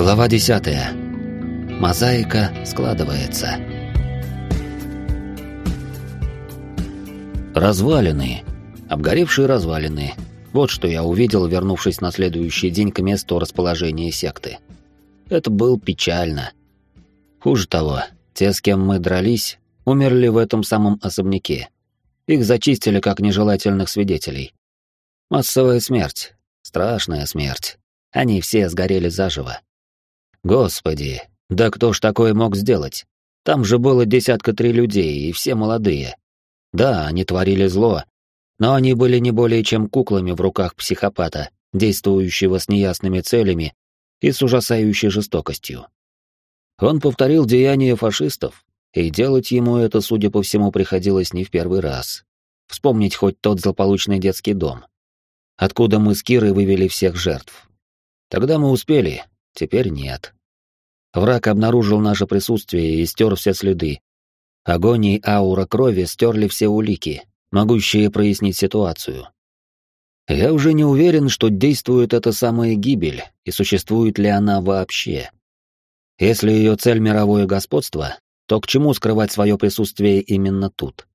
Глава десятая. Мозаика складывается. Развалины. Обгоревшие развалины. Вот что я увидел, вернувшись на следующий день к месту расположения секты. Это было печально. Хуже того, те, с кем мы дрались, умерли в этом самом особняке. Их зачистили как нежелательных свидетелей. Массовая смерть. Страшная смерть. Они все сгорели заживо. Господи, да кто ж такое мог сделать? Там же было десятка три людей, и все молодые. Да, они творили зло, но они были не более чем куклами в руках психопата, действующего с неясными целями и с ужасающей жестокостью. Он повторил деяния фашистов, и делать ему это, судя по всему, приходилось не в первый раз. Вспомнить хоть тот злополучный детский дом. Откуда мы с Кирой вывели всех жертв. Тогда мы успели, теперь нет. Враг обнаружил наше присутствие и стер все следы. Огонь и аура крови стерли все улики, могущие прояснить ситуацию. Я уже не уверен, что действует эта самая гибель, и существует ли она вообще. Если ее цель мировое господство, то к чему скрывать свое присутствие именно тут?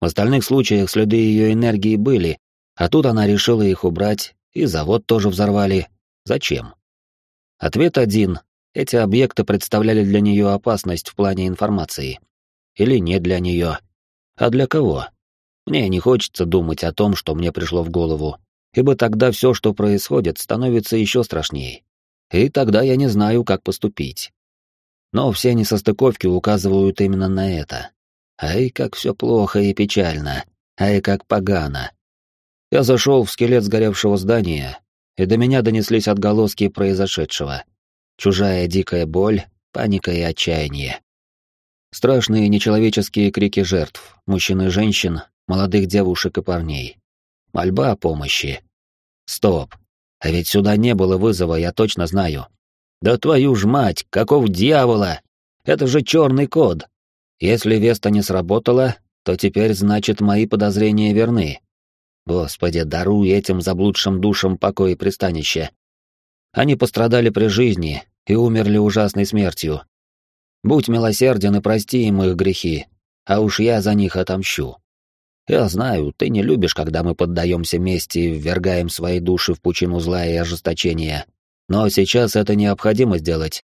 В остальных случаях следы ее энергии были, а тут она решила их убрать, и завод тоже взорвали. Зачем? Ответ один эти объекты представляли для нее опасность в плане информации. Или не для нее. А для кого? Мне не хочется думать о том, что мне пришло в голову, ибо тогда все, что происходит, становится еще страшнее. И тогда я не знаю, как поступить. Но все несостыковки указывают именно на это. Ай, как все плохо и печально. Ай, как погано. Я зашел в скелет сгоревшего здания, и до меня донеслись отголоски произошедшего чужая дикая боль, паника и отчаяние. Страшные нечеловеческие крики жертв, мужчин и женщин, молодых девушек и парней. Мольба о помощи. Стоп. А ведь сюда не было вызова, я точно знаю. Да твою ж мать, каков дьявола! Это же черный код. Если Веста не сработала, то теперь, значит, мои подозрения верны. Господи, даруй этим заблудшим душам покой и пристанище. Они пострадали при жизни и умерли ужасной смертью. Будь милосерден и прости им их грехи, а уж я за них отомщу. Я знаю, ты не любишь, когда мы поддаемся мести и ввергаем свои души в пучину зла и ожесточения, но сейчас это необходимо сделать.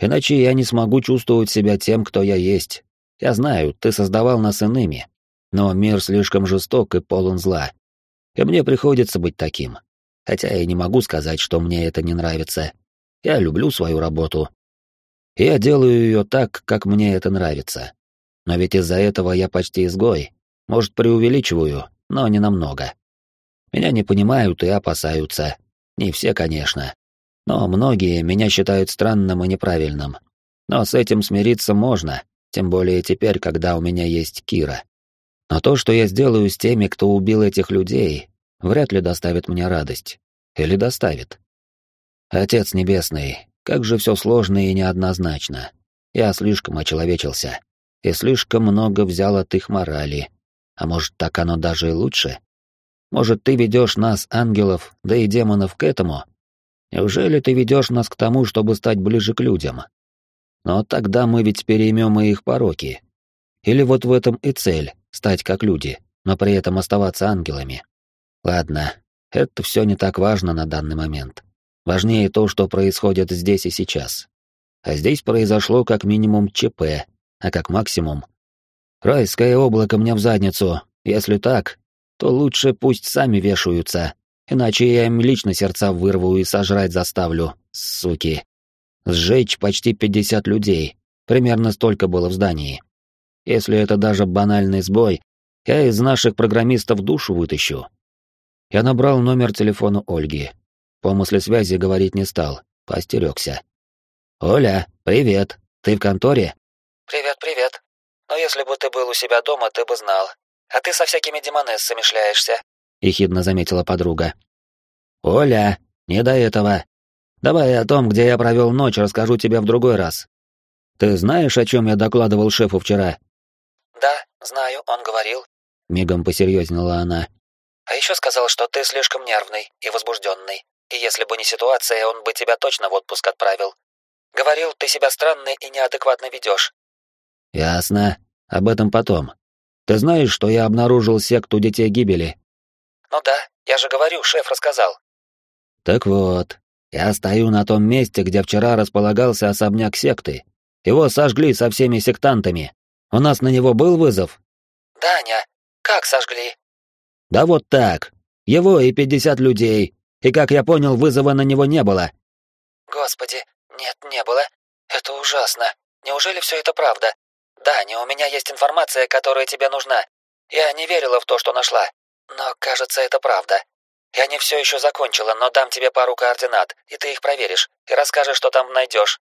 Иначе я не смогу чувствовать себя тем, кто я есть. Я знаю, ты создавал нас иными, но мир слишком жесток и полон зла. И мне приходится быть таким хотя я не могу сказать, что мне это не нравится. Я люблю свою работу. Я делаю ее так, как мне это нравится. Но ведь из-за этого я почти изгой. Может, преувеличиваю, но не намного. Меня не понимают и опасаются. Не все, конечно. Но многие меня считают странным и неправильным. Но с этим смириться можно, тем более теперь, когда у меня есть Кира. Но то, что я сделаю с теми, кто убил этих людей, вряд ли доставит мне радость. Или доставит. Отец Небесный, как же все сложно и неоднозначно. Я слишком очеловечился. И слишком много взял от их морали. А может, так оно даже и лучше? Может, ты ведешь нас, ангелов, да и демонов, к этому? Неужели ты ведешь нас к тому, чтобы стать ближе к людям? Но тогда мы ведь переймем и их пороки. Или вот в этом и цель — стать как люди, но при этом оставаться ангелами. Ладно, это все не так важно на данный момент. Важнее то, что происходит здесь и сейчас. А здесь произошло как минимум ЧП, а как максимум. Райское облако мне в задницу. Если так, то лучше пусть сами вешаются, иначе я им лично сердца вырву и сожрать заставлю, суки. Сжечь почти 50 людей, примерно столько было в здании. Если это даже банальный сбой, я из наших программистов душу вытащу. Я набрал номер телефона Ольги. Помысли связи говорить не стал, поостерегся. «Оля, привет. Ты в конторе?» «Привет, привет. Но если бы ты был у себя дома, ты бы знал. А ты со всякими демонессами шляешься», — ехидно заметила подруга. «Оля, не до этого. Давай о том, где я провел ночь, расскажу тебе в другой раз. Ты знаешь, о чем я докладывал шефу вчера?» «Да, знаю, он говорил», — мигом посерьезнела она. А еще сказал, что ты слишком нервный и возбужденный, и если бы не ситуация, он бы тебя точно в отпуск отправил. Говорил, ты себя странно и неадекватно ведешь. Ясно. Об этом потом. Ты знаешь, что я обнаружил секту детей гибели? Ну да, я же говорю, шеф рассказал. Так вот, я стою на том месте, где вчера располагался особняк секты. Его сожгли со всеми сектантами. У нас на него был вызов? Даня, как сожгли? Да вот так. Его и пятьдесят людей. И, как я понял, вызова на него не было. Господи, нет, не было. Это ужасно. Неужели все это правда? Даня, у меня есть информация, которая тебе нужна. Я не верила в то, что нашла. Но, кажется, это правда. Я не все еще закончила, но дам тебе пару координат, и ты их проверишь, и расскажешь, что там найдешь.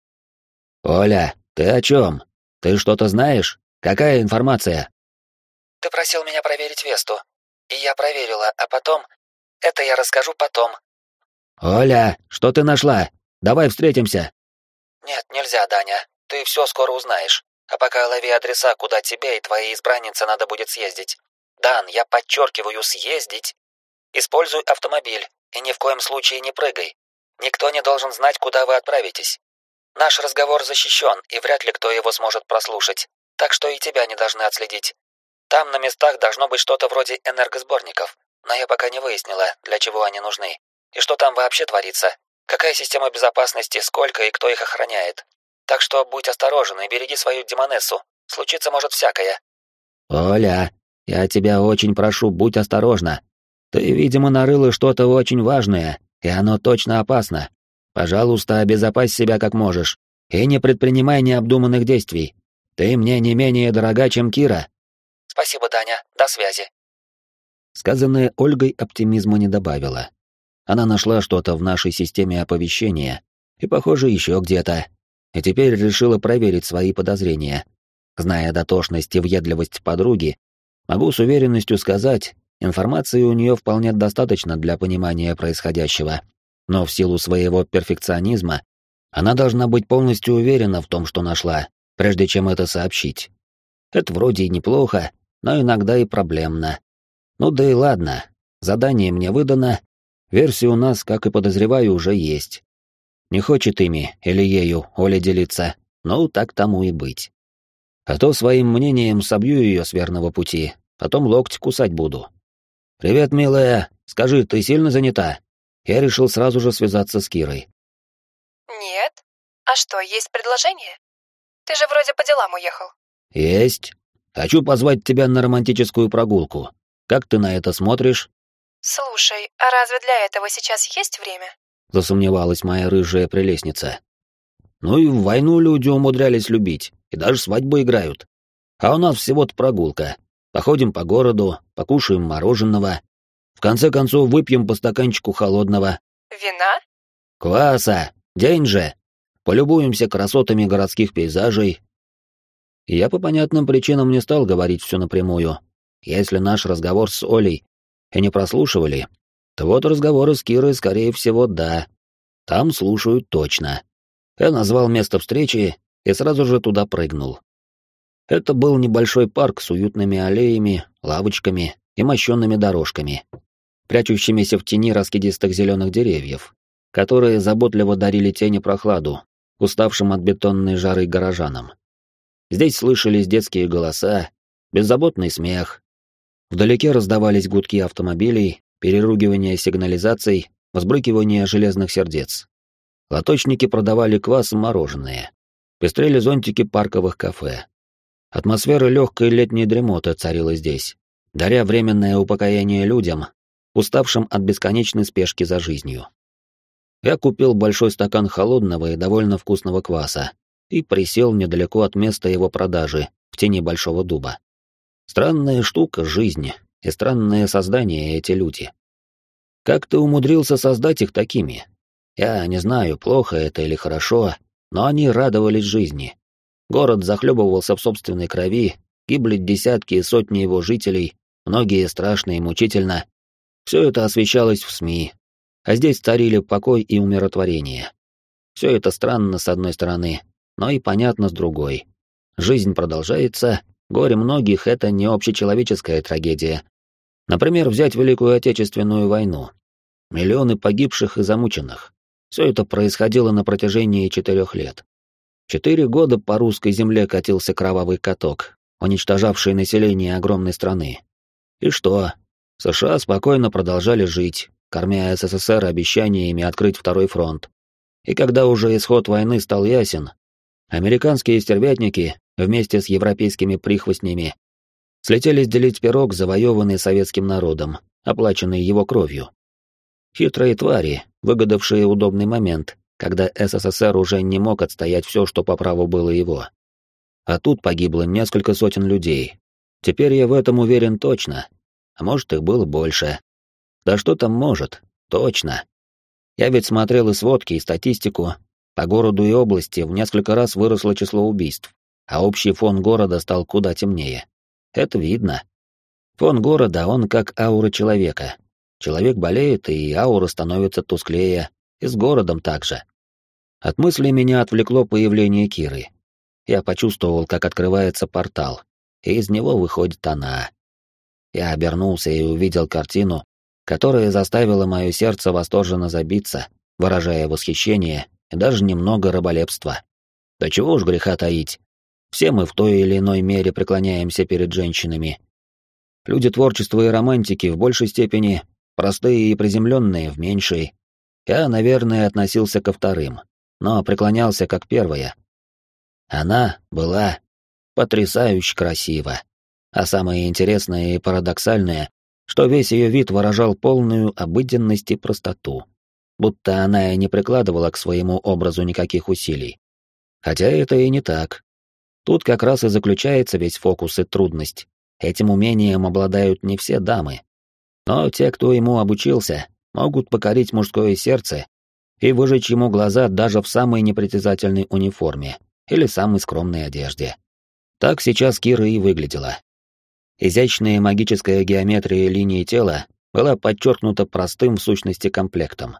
Оля, ты о чем? Ты что-то знаешь? Какая информация? Ты просил меня проверить Весту. И я проверила, а потом... Это я расскажу потом. Оля, что ты нашла? Давай встретимся. Нет, нельзя, Даня. Ты все скоро узнаешь. А пока лови адреса, куда тебе и твоей избраннице надо будет съездить. Дан, я подчеркиваю, съездить. Используй автомобиль и ни в коем случае не прыгай. Никто не должен знать, куда вы отправитесь. Наш разговор защищен, и вряд ли кто его сможет прослушать, так что и тебя не должны отследить. Там на местах должно быть что-то вроде энергосборников, но я пока не выяснила, для чего они нужны, и что там вообще творится, какая система безопасности, сколько и кто их охраняет. Так что будь осторожен и береги свою демонессу, случиться может всякое. Оля, я тебя очень прошу, будь осторожна. Ты, видимо, нарыла что-то очень важное, и оно точно опасно. Пожалуйста, обезопась себя как можешь и не предпринимай необдуманных действий. Ты мне не менее дорога, чем Кира. Спасибо, Даня. До связи. Сказанное Ольгой оптимизма не добавило. Она нашла что-то в нашей системе оповещения, и, похоже, еще где-то, и теперь решила проверить свои подозрения. Зная дотошность и въедливость подруги, могу с уверенностью сказать, информации у нее вполне достаточно для понимания происходящего. Но в силу своего перфекционизма она должна быть полностью уверена в том, что нашла, прежде чем это сообщить. Это вроде и неплохо, но иногда и проблемно. Ну да и ладно, задание мне выдано, версия у нас, как и подозреваю, уже есть. Не хочет ими или ею Оля делиться, ну так тому и быть. А то своим мнением собью ее с верного пути, потом локти кусать буду. «Привет, милая. Скажи, ты сильно занята?» Я решил сразу же связаться с Кирой. «Нет. А что, есть предложение? Ты же вроде по делам уехал». «Есть. Хочу позвать тебя на романтическую прогулку. Как ты на это смотришь?» «Слушай, а разве для этого сейчас есть время?» засомневалась моя рыжая прелестница. Ну и в войну люди умудрялись любить, и даже свадьбу играют. А у нас всего-то прогулка. Походим по городу, покушаем мороженого. В конце концов выпьем по стаканчику холодного. Вина? Кваса! День же! Полюбуемся красотами городских пейзажей. Я по понятным причинам не стал говорить все напрямую. Если наш разговор с Олей и не прослушивали, то вот разговоры с Кирой, скорее всего, да. Там слушают точно. Я назвал место встречи и сразу же туда прыгнул. Это был небольшой парк с уютными аллеями, лавочками и мощенными дорожками, прячущимися в тени раскидистых зеленых деревьев, которые заботливо дарили тени прохладу, уставшим от бетонной жары горожанам. Здесь слышались детские голоса, беззаботный смех. Вдалеке раздавались гудки автомобилей, переругивание сигнализаций, взбрыкивание железных сердец. Лоточники продавали квас и мороженое. Пестрели зонтики парковых кафе. Атмосфера легкой летней дремоты царила здесь, даря временное упокоение людям, уставшим от бесконечной спешки за жизнью. Я купил большой стакан холодного и довольно вкусного кваса и присел недалеко от места его продажи, в тени большого дуба. Странная штука жизни, и странное создание эти люди. Как ты умудрился создать их такими? Я не знаю, плохо это или хорошо, но они радовались жизни. Город захлебывался в собственной крови, гибли десятки и сотни его жителей, многие страшно и мучительно. Все это освещалось в СМИ, а здесь царили покой и умиротворение. Все это странно с одной стороны, но и понятно с другой. Жизнь продолжается, горе многих — это не общечеловеческая трагедия, Например, взять Великую Отечественную войну. Миллионы погибших и замученных. Все это происходило на протяжении четырех лет. Четыре года по русской земле катился кровавый каток, уничтожавший население огромной страны. И что? США спокойно продолжали жить, кормя СССР обещаниями открыть второй фронт. И когда уже исход войны стал ясен, американские стервятники вместе с европейскими прихвостнями слетелись делить пирог, завоеванный советским народом, оплаченный его кровью. Хитрые твари, выгодавшие удобный момент, когда СССР уже не мог отстоять все, что по праву было его. А тут погибло несколько сотен людей. Теперь я в этом уверен точно. А может, их было больше. Да что там может? Точно. Я ведь смотрел и сводки, и статистику. По городу и области в несколько раз выросло число убийств, а общий фон города стал куда темнее. Это видно. Фон города, он как аура человека. Человек болеет, и аура становится тусклее, и с городом также. От мысли меня отвлекло появление Киры. Я почувствовал, как открывается портал, и из него выходит она. Я обернулся и увидел картину, которая заставила мое сердце восторженно забиться, выражая восхищение и даже немного раболепства. Да чего уж греха таить. Все мы в той или иной мере преклоняемся перед женщинами. Люди творчества и романтики в большей степени, простые и приземленные в меньшей. Я, наверное, относился ко вторым, но преклонялся как первая. Она была потрясающе красива. А самое интересное и парадоксальное, что весь ее вид выражал полную обыденность и простоту. Будто она и не прикладывала к своему образу никаких усилий. Хотя это и не так. Тут как раз и заключается весь фокус и трудность. Этим умением обладают не все дамы. Но те, кто ему обучился, могут покорить мужское сердце и выжечь ему глаза даже в самой непритязательной униформе или самой скромной одежде. Так сейчас Кира и выглядела. Изящная магическая геометрия линии тела была подчеркнута простым в сущности комплектом.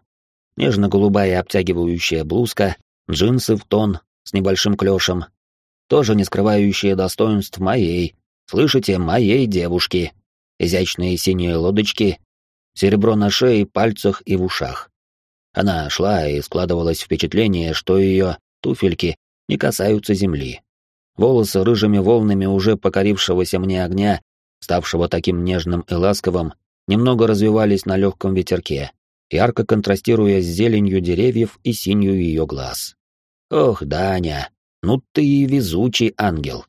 Нежно-голубая обтягивающая блузка, джинсы в тон с небольшим клешем, тоже не скрывающие достоинств моей, слышите, моей девушки, изящные синие лодочки, серебро на шее, пальцах и в ушах. Она шла, и складывалось впечатление, что ее туфельки не касаются земли. Волосы рыжими волнами уже покорившегося мне огня, ставшего таким нежным и ласковым, немного развивались на легком ветерке, ярко контрастируя с зеленью деревьев и синью ее глаз. «Ох, Даня, ну ты и везучий ангел!»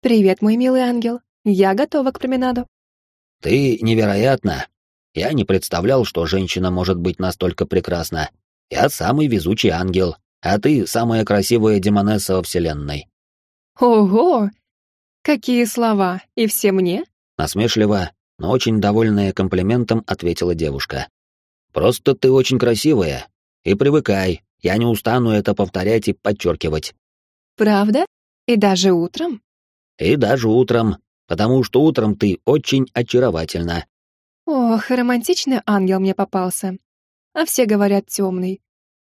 «Привет, мой милый ангел, я готова к променаду». «Ты невероятно! Я не представлял, что женщина может быть настолько прекрасна. Я самый везучий ангел, а ты самая красивая демонесса во вселенной». «Ого! Какие слова! И все мне?» Насмешливо, но очень довольная комплиментом ответила девушка. «Просто ты очень красивая. И привыкай, я не устану это повторять и подчеркивать». «Правда? И даже утром?» «И даже утром, потому что утром ты очень очаровательна». «Ох, романтичный ангел мне попался. А все говорят темный.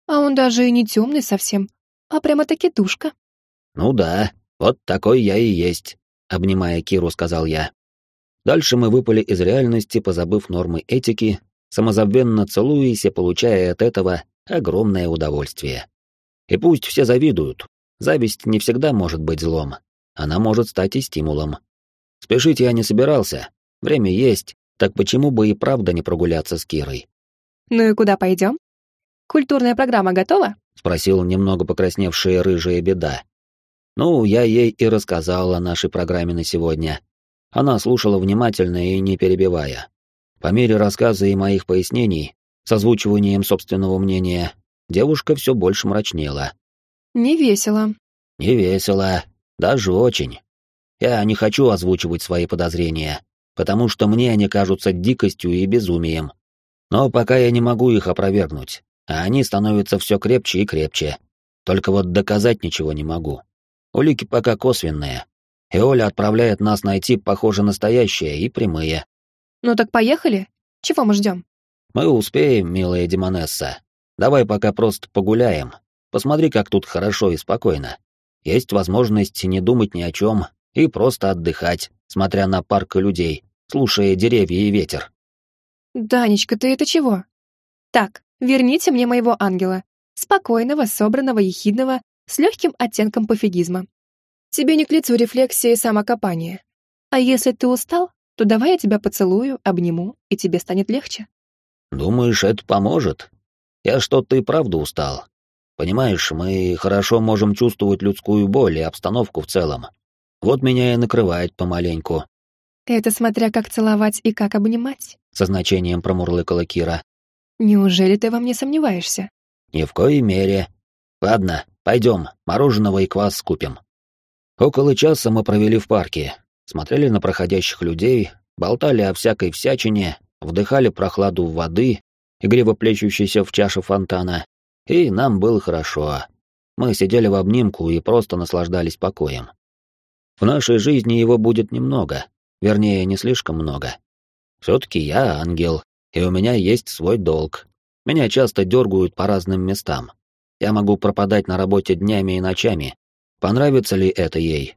А он даже и не темный совсем, а прямо-таки душка». «Ну да, вот такой я и есть», — обнимая Киру, сказал я. Дальше мы выпали из реальности, позабыв нормы этики, самозабвенно целуясь и получая от этого огромное удовольствие. И пусть все завидуют, зависть не всегда может быть злом, она может стать и стимулом. Спешить я не собирался, время есть, так почему бы и правда не прогуляться с Кирой? «Ну и куда пойдем? Культурная программа готова?» — спросил немного покрасневшая рыжая беда, ну, я ей и рассказал о нашей программе на сегодня. Она слушала внимательно и не перебивая. По мере рассказа и моих пояснений, с озвучиванием собственного мнения, девушка все больше мрачнела. «Не весело». «Не весело. Даже очень. Я не хочу озвучивать свои подозрения, потому что мне они кажутся дикостью и безумием. Но пока я не могу их опровергнуть, а они становятся все крепче и крепче. Только вот доказать ничего не могу. Улики пока косвенные. И Оля отправляет нас найти, похоже, настоящие и прямые. Ну так поехали? Чего мы ждем? Мы успеем, милая Демонесса. Давай пока просто погуляем. Посмотри, как тут хорошо и спокойно. Есть возможность не думать ни о чем и просто отдыхать, смотря на парк и людей, слушая деревья и ветер. Данечка, ты это чего? Так, верните мне моего ангела. Спокойного, собранного, ехидного, с легким оттенком пофигизма. Тебе не к лицу рефлексия и самокопание. А если ты устал, то давай я тебя поцелую, обниму, и тебе станет легче. Думаешь, это поможет? Я что-то и правда устал. Понимаешь, мы хорошо можем чувствовать людскую боль и обстановку в целом. Вот меня и накрывает помаленьку. Это смотря как целовать и как обнимать, со значением промурлыкала Кира. Неужели ты во мне сомневаешься? Ни в коей мере. Ладно, пойдем, мороженого и квас скупим. Около часа мы провели в парке, смотрели на проходящих людей, болтали о всякой всячине, вдыхали прохладу воды, игриво плещущейся в чаше фонтана, и нам было хорошо. Мы сидели в обнимку и просто наслаждались покоем. В нашей жизни его будет немного, вернее, не слишком много. Все-таки я ангел, и у меня есть свой долг. Меня часто дергают по разным местам. Я могу пропадать на работе днями и ночами, Понравится ли это ей?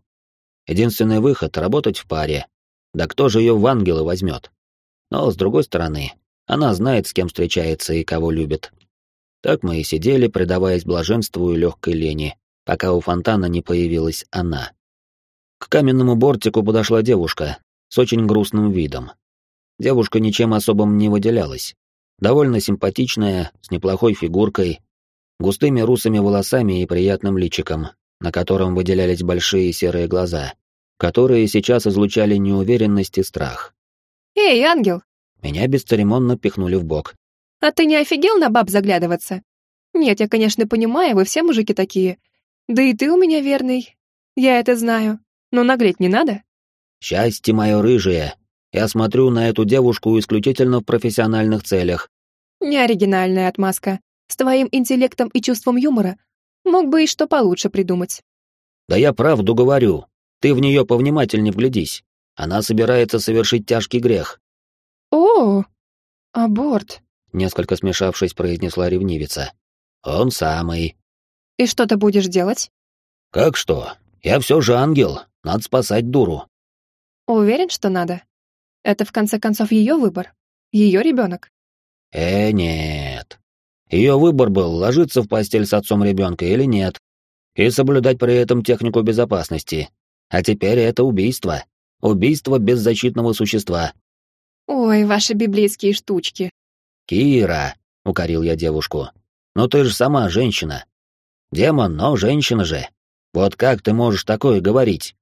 Единственный выход — работать в паре. Да кто же ее в ангелы возьмет? Но, с другой стороны, она знает, с кем встречается и кого любит. Так мы и сидели, предаваясь блаженству и легкой лени, пока у фонтана не появилась она. К каменному бортику подошла девушка с очень грустным видом. Девушка ничем особым не выделялась. Довольно симпатичная, с неплохой фигуркой, густыми русыми волосами и приятным личиком, на котором выделялись большие серые глаза, которые сейчас излучали неуверенность и страх. «Эй, ангел!» Меня бесцеремонно пихнули в бок. «А ты не офигел на баб заглядываться? Нет, я, конечно, понимаю, вы все мужики такие. Да и ты у меня верный. Я это знаю. Но наглеть не надо?» «Счастье мое рыжее. Я смотрю на эту девушку исключительно в профессиональных целях». «Неоригинальная отмазка. С твоим интеллектом и чувством юмора Мог бы и что получше придумать. Да я правду говорю. Ты в нее повнимательнее вглядись. Она собирается совершить тяжкий грех. О, аборт. Несколько смешавшись, произнесла ревнивица. Он самый. И что ты будешь делать? Как что? Я все же ангел. Надо спасать дуру. Уверен, что надо? Это в конце концов ее выбор. Ее ребенок. Э, нет. Ее выбор был, ложиться в постель с отцом ребенка или нет, и соблюдать при этом технику безопасности. А теперь это убийство. Убийство беззащитного существа. Ой, ваши библейские штучки. Кира, укорил я девушку. Ну ты же сама женщина. Демон, но женщина же. Вот как ты можешь такое говорить?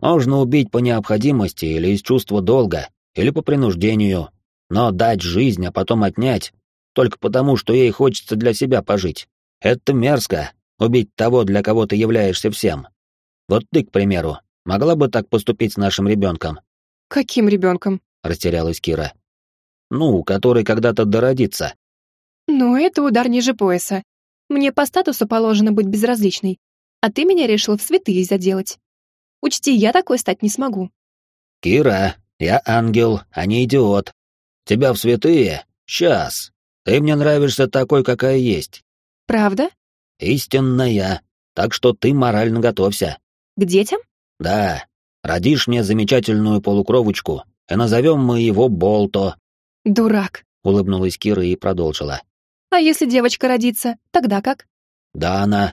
Можно убить по необходимости или из чувства долга, или по принуждению, но дать жизнь, а потом отнять только потому, что ей хочется для себя пожить. Это мерзко — убить того, для кого ты являешься всем. Вот ты, к примеру, могла бы так поступить с нашим ребенком? Каким ребенком? растерялась Кира. Ну, который когда-то дородится. Ну, это удар ниже пояса. Мне по статусу положено быть безразличной, а ты меня решил в святые заделать. Учти, я такой стать не смогу. Кира, я ангел, а не идиот. Тебя в святые? Сейчас. Ты мне нравишься такой, какая есть. Правда? Истинная. Так что ты морально готовься. К детям? Да. Родишь мне замечательную полукровочку, и назовем мы его Болто. Дурак. Улыбнулась Кира и продолжила. А если девочка родится, тогда как? Дана.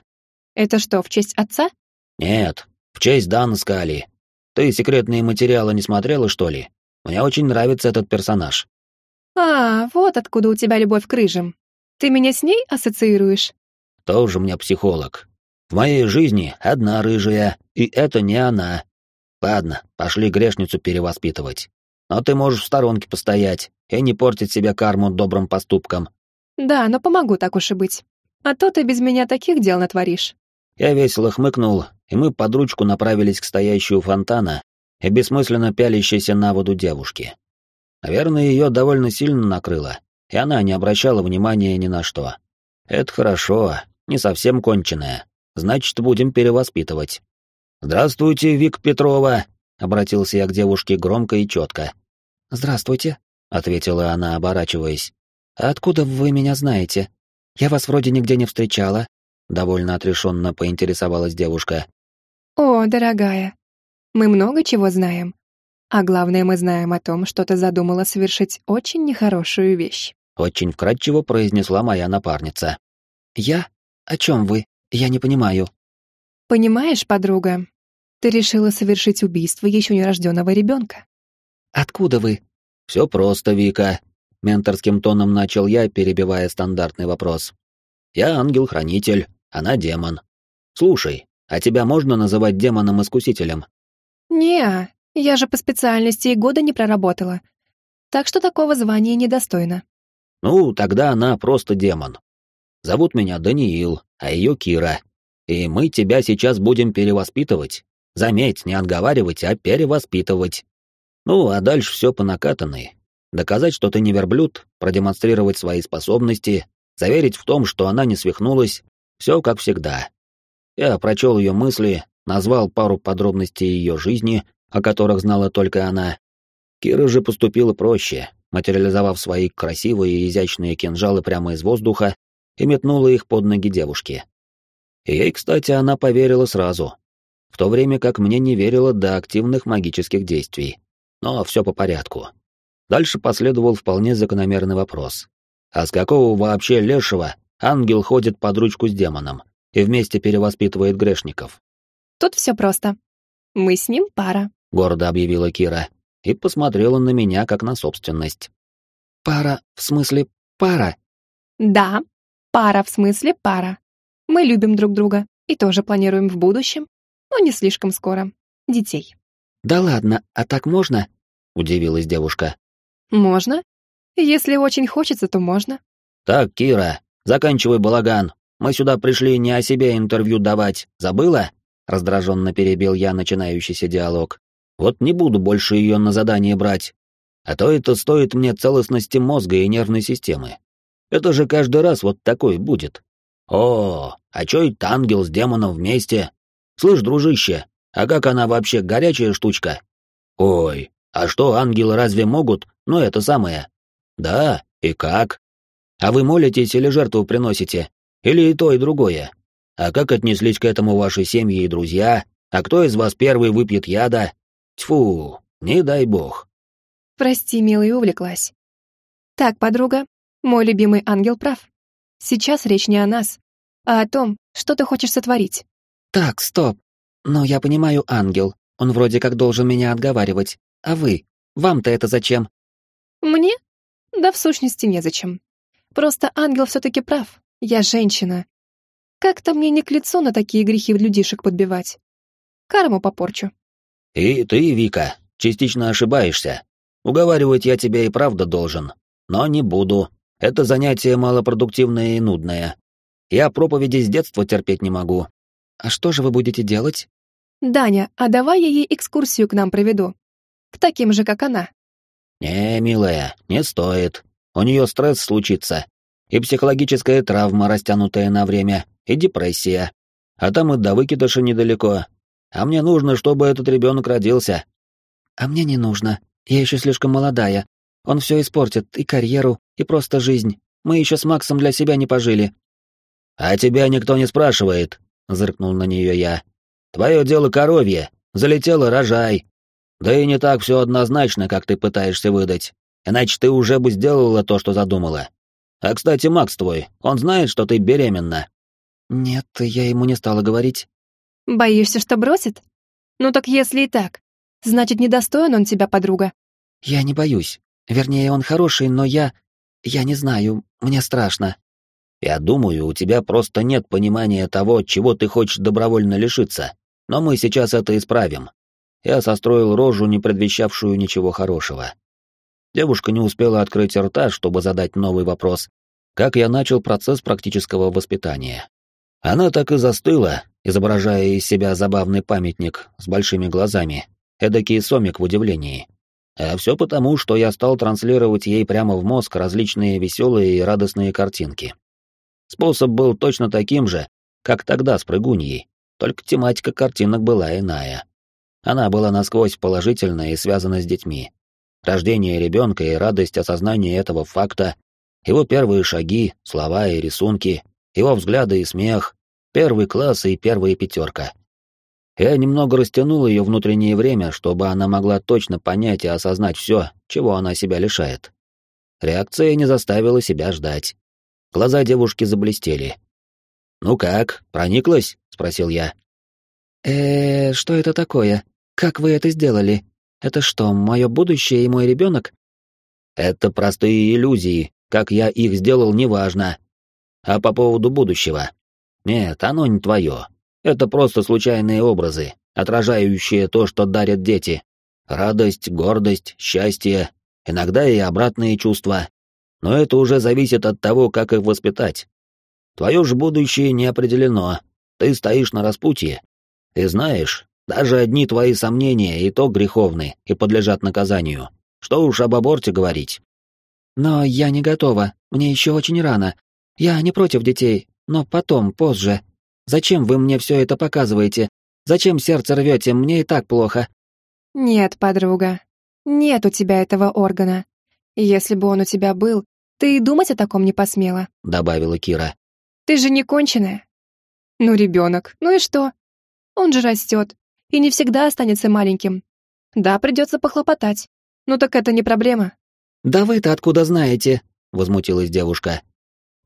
Это что, в честь отца? Нет, в честь Дана Скали. Ты секретные материалы не смотрела, что ли? Мне очень нравится этот персонаж. «А, вот откуда у тебя любовь к рыжим. Ты меня с ней ассоциируешь?» «Тоже мне психолог. В моей жизни одна рыжая, и это не она. Ладно, пошли грешницу перевоспитывать. Но ты можешь в сторонке постоять и не портить себе карму добрым поступком». «Да, но помогу так уж и быть. А то ты без меня таких дел натворишь». Я весело хмыкнул, и мы под ручку направились к стоящей у фонтана и бессмысленно пялящейся на воду девушке. Наверное, ее довольно сильно накрыло, и она не обращала внимания ни на что. Это хорошо, не совсем конченая. Значит, будем перевоспитывать. «Здравствуйте, Вик Петрова!» — обратился я к девушке громко и четко. «Здравствуйте», — ответила она, оборачиваясь. «А откуда вы меня знаете? Я вас вроде нигде не встречала», — довольно отрешенно поинтересовалась девушка. «О, дорогая, мы много чего знаем. А главное, мы знаем о том, что ты задумала совершить очень нехорошую вещь. Очень вкратчиво произнесла моя напарница. Я? О чем вы? Я не понимаю. Понимаешь, подруга, ты решила совершить убийство еще нерожденного ребенка. Откуда вы? Все просто, Вика. Менторским тоном начал я, перебивая стандартный вопрос. Я ангел-хранитель, она демон. Слушай, а тебя можно называть демоном-искусителем? Не, я же по специальности и года не проработала. Так что такого звания недостойно. Ну, тогда она просто демон. Зовут меня Даниил, а ее Кира. И мы тебя сейчас будем перевоспитывать. Заметь, не отговаривать, а перевоспитывать. Ну, а дальше все по накатанной. Доказать, что ты не верблюд, продемонстрировать свои способности, заверить в том, что она не свихнулась, все как всегда. Я прочел ее мысли, назвал пару подробностей ее жизни, о которых знала только она. Кира же поступила проще, материализовав свои красивые и изящные кинжалы прямо из воздуха и метнула их под ноги девушки. ей, кстати, она поверила сразу, в то время как мне не верила до активных магических действий. Но все по порядку. Дальше последовал вполне закономерный вопрос. А с какого вообще лешего ангел ходит под ручку с демоном и вместе перевоспитывает грешников? Тут все просто. Мы с ним пара, гордо объявила Кира и посмотрела на меня как на собственность. Пара, в смысле пара? Да, пара в смысле пара. Мы любим друг друга и тоже планируем в будущем, но не слишком скоро, детей. Да ладно, а так можно? удивилась девушка. Можно? Если очень хочется, то можно. Так, Кира, заканчивай балаган. Мы сюда пришли не о себе интервью давать. Забыла? Раздраженно перебил я начинающийся диалог. Вот не буду больше ее на задание брать. А то это стоит мне целостности мозга и нервной системы. Это же каждый раз вот такой будет. О, а чё это ангел с демоном вместе? Слышь, дружище, а как она вообще горячая штучка? Ой, а что, ангелы разве могут? Ну, это самое. Да, и как? А вы молитесь или жертву приносите? Или и то, и другое? А как отнеслись к этому ваши семьи и друзья? А кто из вас первый выпьет яда? Тьфу, не дай бог. Прости, милый, увлеклась. Так, подруга, мой любимый ангел прав. Сейчас речь не о нас, а о том, что ты хочешь сотворить. Так, стоп. Но я понимаю, ангел. Он вроде как должен меня отговаривать. А вы? Вам-то это зачем? Мне? Да в сущности незачем. Просто ангел все-таки прав. Я женщина. Как-то мне не к лицу на такие грехи в людишек подбивать. Карму попорчу. И ты, Вика, частично ошибаешься. Уговаривать я тебя и правда должен. Но не буду. Это занятие малопродуктивное и нудное. Я проповеди с детства терпеть не могу. А что же вы будете делать? Даня, а давай я ей экскурсию к нам проведу. К таким же, как она. Не, милая, не стоит. У нее стресс случится. И психологическая травма, растянутая на время, и депрессия. А там и до выкидыша недалеко, а мне нужно, чтобы этот ребенок родился. А мне не нужно. Я еще слишком молодая. Он все испортит, и карьеру, и просто жизнь. Мы еще с Максом для себя не пожили. А тебя никто не спрашивает, зыркнул на нее я. Твое дело коровье. Залетело, рожай. Да и не так все однозначно, как ты пытаешься выдать. Иначе ты уже бы сделала то, что задумала. А, кстати, Макс твой, он знает, что ты беременна? Нет, я ему не стала говорить. Боишься, что бросит? Ну так если и так, значит, недостоин он тебя, подруга. Я не боюсь. Вернее, он хороший, но я... Я не знаю, мне страшно. Я думаю, у тебя просто нет понимания того, чего ты хочешь добровольно лишиться. Но мы сейчас это исправим. Я состроил рожу, не предвещавшую ничего хорошего. Девушка не успела открыть рта, чтобы задать новый вопрос, как я начал процесс практического воспитания. Она так и застыла, изображая из себя забавный памятник с большими глазами, эдакий сомик в удивлении. А все потому, что я стал транслировать ей прямо в мозг различные веселые и радостные картинки. Способ был точно таким же, как тогда с прыгуньей, только тематика картинок была иная. Она была насквозь положительная и связана с детьми. Рождение ребенка и радость осознания этого факта, его первые шаги, слова и рисунки, его взгляды и смех, Первый класс и первая пятерка. Я немного растянул ее внутреннее время, чтобы она могла точно понять и осознать все, чего она себя лишает. Реакция не заставила себя ждать. Глаза девушки заблестели. «Ну как, прониклась?» — спросил я. э, что это такое? Как вы это сделали? Это что, мое будущее и мой ребенок? Это простые иллюзии. Как я их сделал, неважно. А по поводу будущего? Нет, оно не твое. Это просто случайные образы, отражающие то, что дарят дети. Радость, гордость, счастье, иногда и обратные чувства. Но это уже зависит от того, как их воспитать. Твое же будущее не определено. Ты стоишь на распутье. И знаешь, даже одни твои сомнения и то греховны и подлежат наказанию. Что уж об аборте говорить. Но я не готова, мне еще очень рано. Я не против детей, но потом, позже. Зачем вы мне все это показываете? Зачем сердце рвете? Мне и так плохо. Нет, подруга, нет у тебя этого органа. Если бы он у тебя был, ты и думать о таком не посмела, добавила Кира. Ты же не конченая. Ну, ребенок, ну и что? Он же растет, и не всегда останется маленьким. Да, придется похлопотать. Ну так это не проблема. Да вы-то откуда знаете? Возмутилась девушка.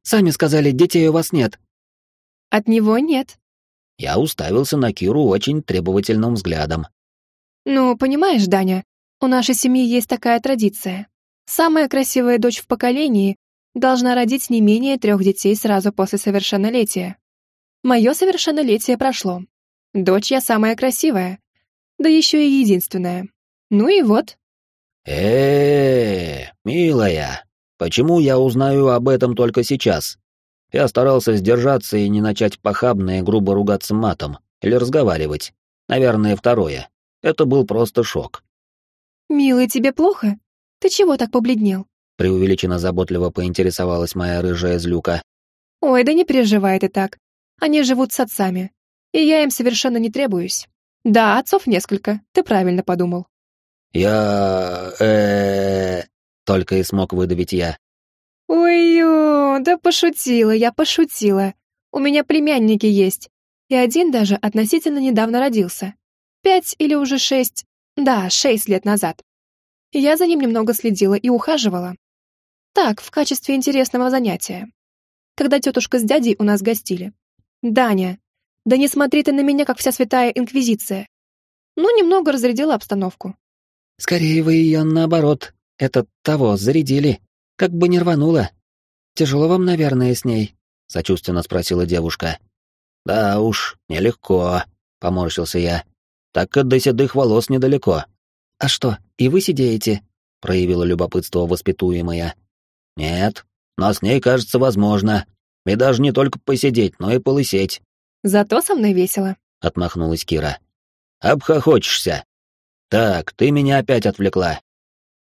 Сами сказали, детей у вас нет. От него нет. Я уставился на Киру очень требовательным взглядом. Ну, понимаешь, Даня, у нашей семьи есть такая традиция. Самая красивая дочь в поколении должна родить не менее трех детей сразу после совершеннолетия. Мое совершеннолетие прошло. Дочь я самая красивая, да еще и единственная. Ну и вот. э, милая, почему я узнаю об этом только сейчас? Я старался сдержаться и не начать похабно и грубо ругаться матом или разговаривать. Наверное, второе. Это был просто шок. «Милый, тебе плохо? Ты чего так побледнел?» преувеличенно заботливо поинтересовалась моя рыжая злюка. «Ой, да не переживай ты так. Они живут с отцами, и я им совершенно не требуюсь. Да, отцов несколько, ты правильно подумал». «Я... э только и смог выдавить я. «Ой-ё, да пошутила, я пошутила. У меня племянники есть, и один даже относительно недавно родился. Пять или уже шесть, да, шесть лет назад. Я за ним немного следила и ухаживала. Так, в качестве интересного занятия. Когда тетушка с дядей у нас гостили. Даня, да не смотри ты на меня, как вся святая инквизиция. Ну, немного разрядила обстановку. Скорее вы ее, наоборот, это того, зарядили. Как бы не рвануло. Тяжело вам, наверное, с ней? Сочувственно спросила девушка. Да уж, нелегко, поморщился я. Так и до седых волос недалеко. А что, и вы сидеете? проявила любопытство воспитуемая. Нет, но с ней, кажется, возможно. И даже не только посидеть, но и полысеть. Зато со мной весело, отмахнулась Кира. Обхохочешься. Так, ты меня опять отвлекла.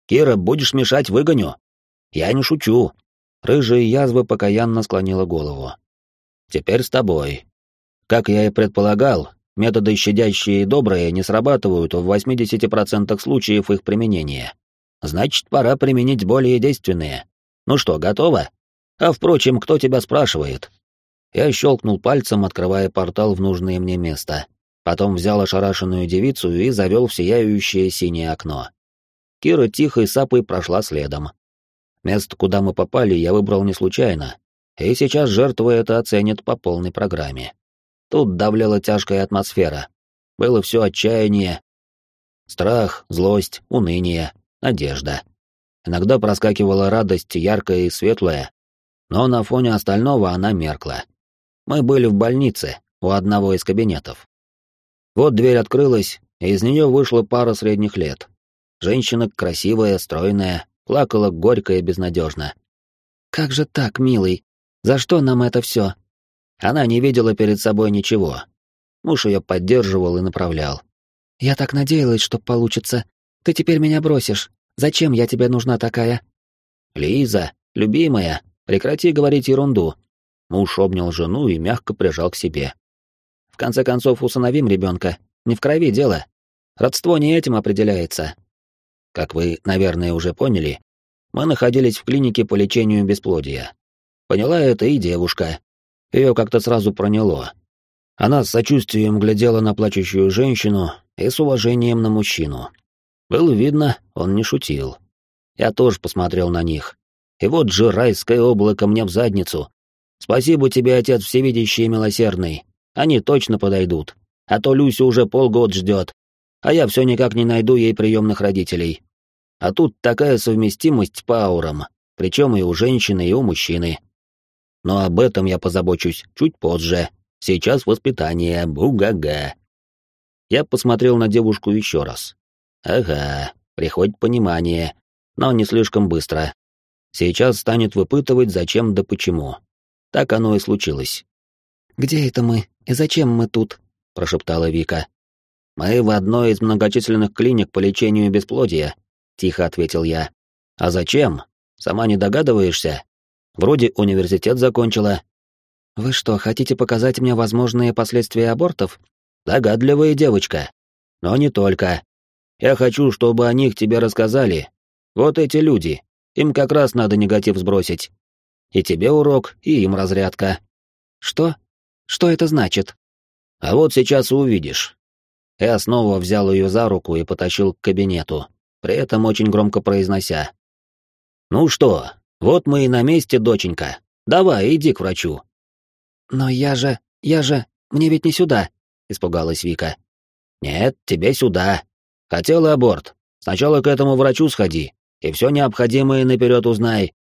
Кира, будешь мешать, выгоню. Я не шучу. Рыжая язва покаянно склонила голову. Теперь с тобой. Как я и предполагал, методы щадящие и добрые не срабатывают в 80% случаев их применения. Значит, пора применить более действенные. Ну что, готово? А впрочем, кто тебя спрашивает? Я щелкнул пальцем, открывая портал в нужное мне место. Потом взял ошарашенную девицу и завел в сияющее синее окно. Кира тихой сапой прошла следом. Место, куда мы попали, я выбрал не случайно, и сейчас жертва это оценит по полной программе. Тут давляла тяжкая атмосфера. Было все отчаяние, страх, злость, уныние, надежда. Иногда проскакивала радость, яркая и светлая, но на фоне остального она меркла. Мы были в больнице, у одного из кабинетов. Вот дверь открылась, и из нее вышла пара средних лет. Женщина красивая, стройная, плакала горько и безнадежно. «Как же так, милый? За что нам это все?» Она не видела перед собой ничего. Муж ее поддерживал и направлял. «Я так надеялась, что получится. Ты теперь меня бросишь. Зачем я тебе нужна такая?» «Лиза, любимая, прекрати говорить ерунду». Муж обнял жену и мягко прижал к себе. «В конце концов, усыновим ребенка. Не в крови дело. Родство не этим определяется. Как вы, наверное, уже поняли, мы находились в клинике по лечению бесплодия. Поняла это и девушка. Ее как-то сразу проняло. Она с сочувствием глядела на плачущую женщину и с уважением на мужчину. Было видно, он не шутил. Я тоже посмотрел на них. И вот же райское облако мне в задницу. Спасибо тебе, Отец Всевидящий и Милосердный. Они точно подойдут. а то Люся уже полгода ждет, а я все никак не найду ей приемных родителей. А тут такая совместимость по аурам, причем и у женщины, и у мужчины. Но об этом я позабочусь чуть позже. Сейчас воспитание, бугага. Я посмотрел на девушку еще раз. Ага, приходит понимание, но не слишком быстро. Сейчас станет выпытывать, зачем да почему. Так оно и случилось. «Где это мы? И зачем мы тут?» — прошептала Вика. «Мы в одной из многочисленных клиник по лечению бесплодия», — тихо ответил я. «А зачем? Сама не догадываешься? Вроде университет закончила». «Вы что, хотите показать мне возможные последствия абортов?» «Догадливая девочка. Но не только. Я хочу, чтобы о них тебе рассказали. Вот эти люди. Им как раз надо негатив сбросить. И тебе урок, и им разрядка». «Что? Что это значит?» «А вот сейчас увидишь». Я снова взял ее за руку и потащил к кабинету, при этом очень громко произнося. «Ну что, вот мы и на месте, доченька. Давай, иди к врачу». «Но я же... я же... мне ведь не сюда», — испугалась Вика. «Нет, тебе сюда. Хотела аборт. Сначала к этому врачу сходи, и все необходимое наперед узнай.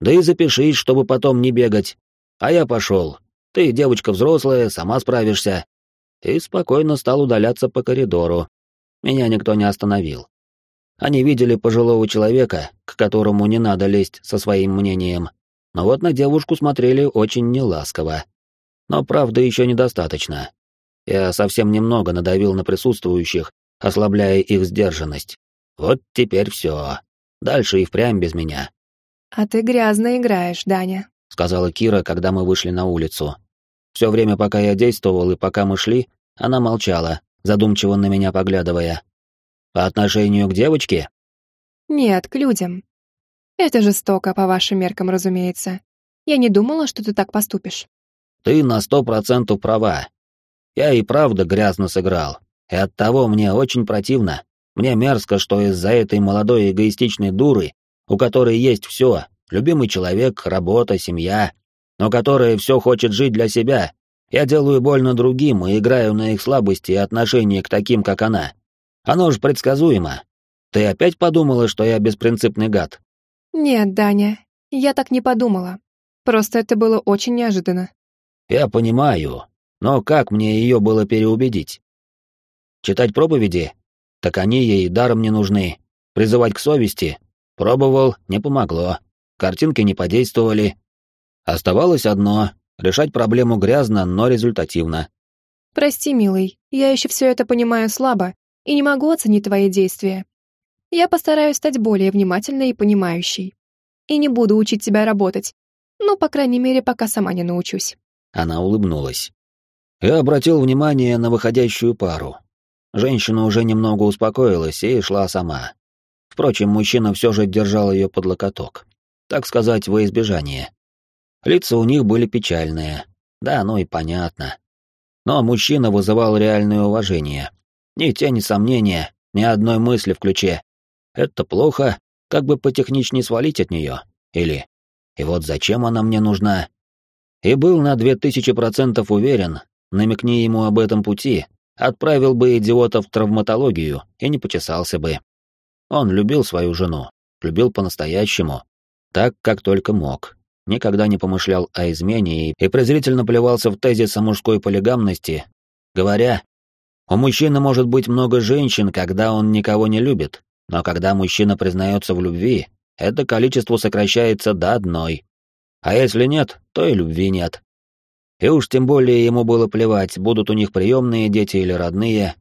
Да и запишись, чтобы потом не бегать. А я пошел. Ты девочка взрослая, сама справишься». И спокойно стал удаляться по коридору. Меня никто не остановил. Они видели пожилого человека, к которому не надо лезть со своим мнением, но вот на девушку смотрели очень неласково. Но правда еще недостаточно. Я совсем немного надавил на присутствующих, ослабляя их сдержанность. Вот теперь все. Дальше и впрямь без меня. «А ты грязно играешь, Даня», — сказала Кира, когда мы вышли на улицу. Все время, пока я действовал и пока мы шли, она молчала, задумчиво на меня поглядывая. По отношению к девочке? Нет, к людям. Это жестоко, по вашим меркам, разумеется. Я не думала, что ты так поступишь. Ты на сто процентов права. Я и правда грязно сыграл, и оттого мне очень противно. Мне мерзко, что из-за этой молодой эгоистичной дуры, у которой есть все, любимый человек, работа, семья, но которая все хочет жить для себя, я делаю больно другим и играю на их слабости и отношение к таким, как она. Оно же предсказуемо. Ты опять подумала, что я беспринципный гад? Нет, Даня, я так не подумала. Просто это было очень неожиданно. Я понимаю, но как мне ее было переубедить? Читать проповеди? Так они ей даром не нужны. Призывать к совести? Пробовал, не помогло. Картинки не подействовали. Оставалось одно — решать проблему грязно, но результативно. Прости, милый, я еще все это понимаю слабо и не могу оценить твои действия. Я постараюсь стать более внимательной и понимающей. И не буду учить тебя работать. Ну, по крайней мере, пока сама не научусь. Она улыбнулась. Я обратил внимание на выходящую пару. Женщина уже немного успокоилась и шла сама. Впрочем, мужчина все же держал ее под локоток. Так сказать, во избежание. Лица у них были печальные. Да, ну и понятно. Но мужчина вызывал реальное уважение. Ни тени сомнения, ни одной мысли в ключе. Это плохо, как бы потехничней свалить от нее. Или «И вот зачем она мне нужна?» И был на две тысячи процентов уверен, намекни ему об этом пути, отправил бы идиота в травматологию и не почесался бы. Он любил свою жену, любил по-настоящему, так, как только мог, никогда не помышлял о измене и презрительно плевался в тезис о мужской полигамности, говоря, у мужчины может быть много женщин, когда он никого не любит, но когда мужчина признается в любви, это количество сокращается до одной. А если нет, то и любви нет. И уж тем более ему было плевать, будут у них приемные дети или родные.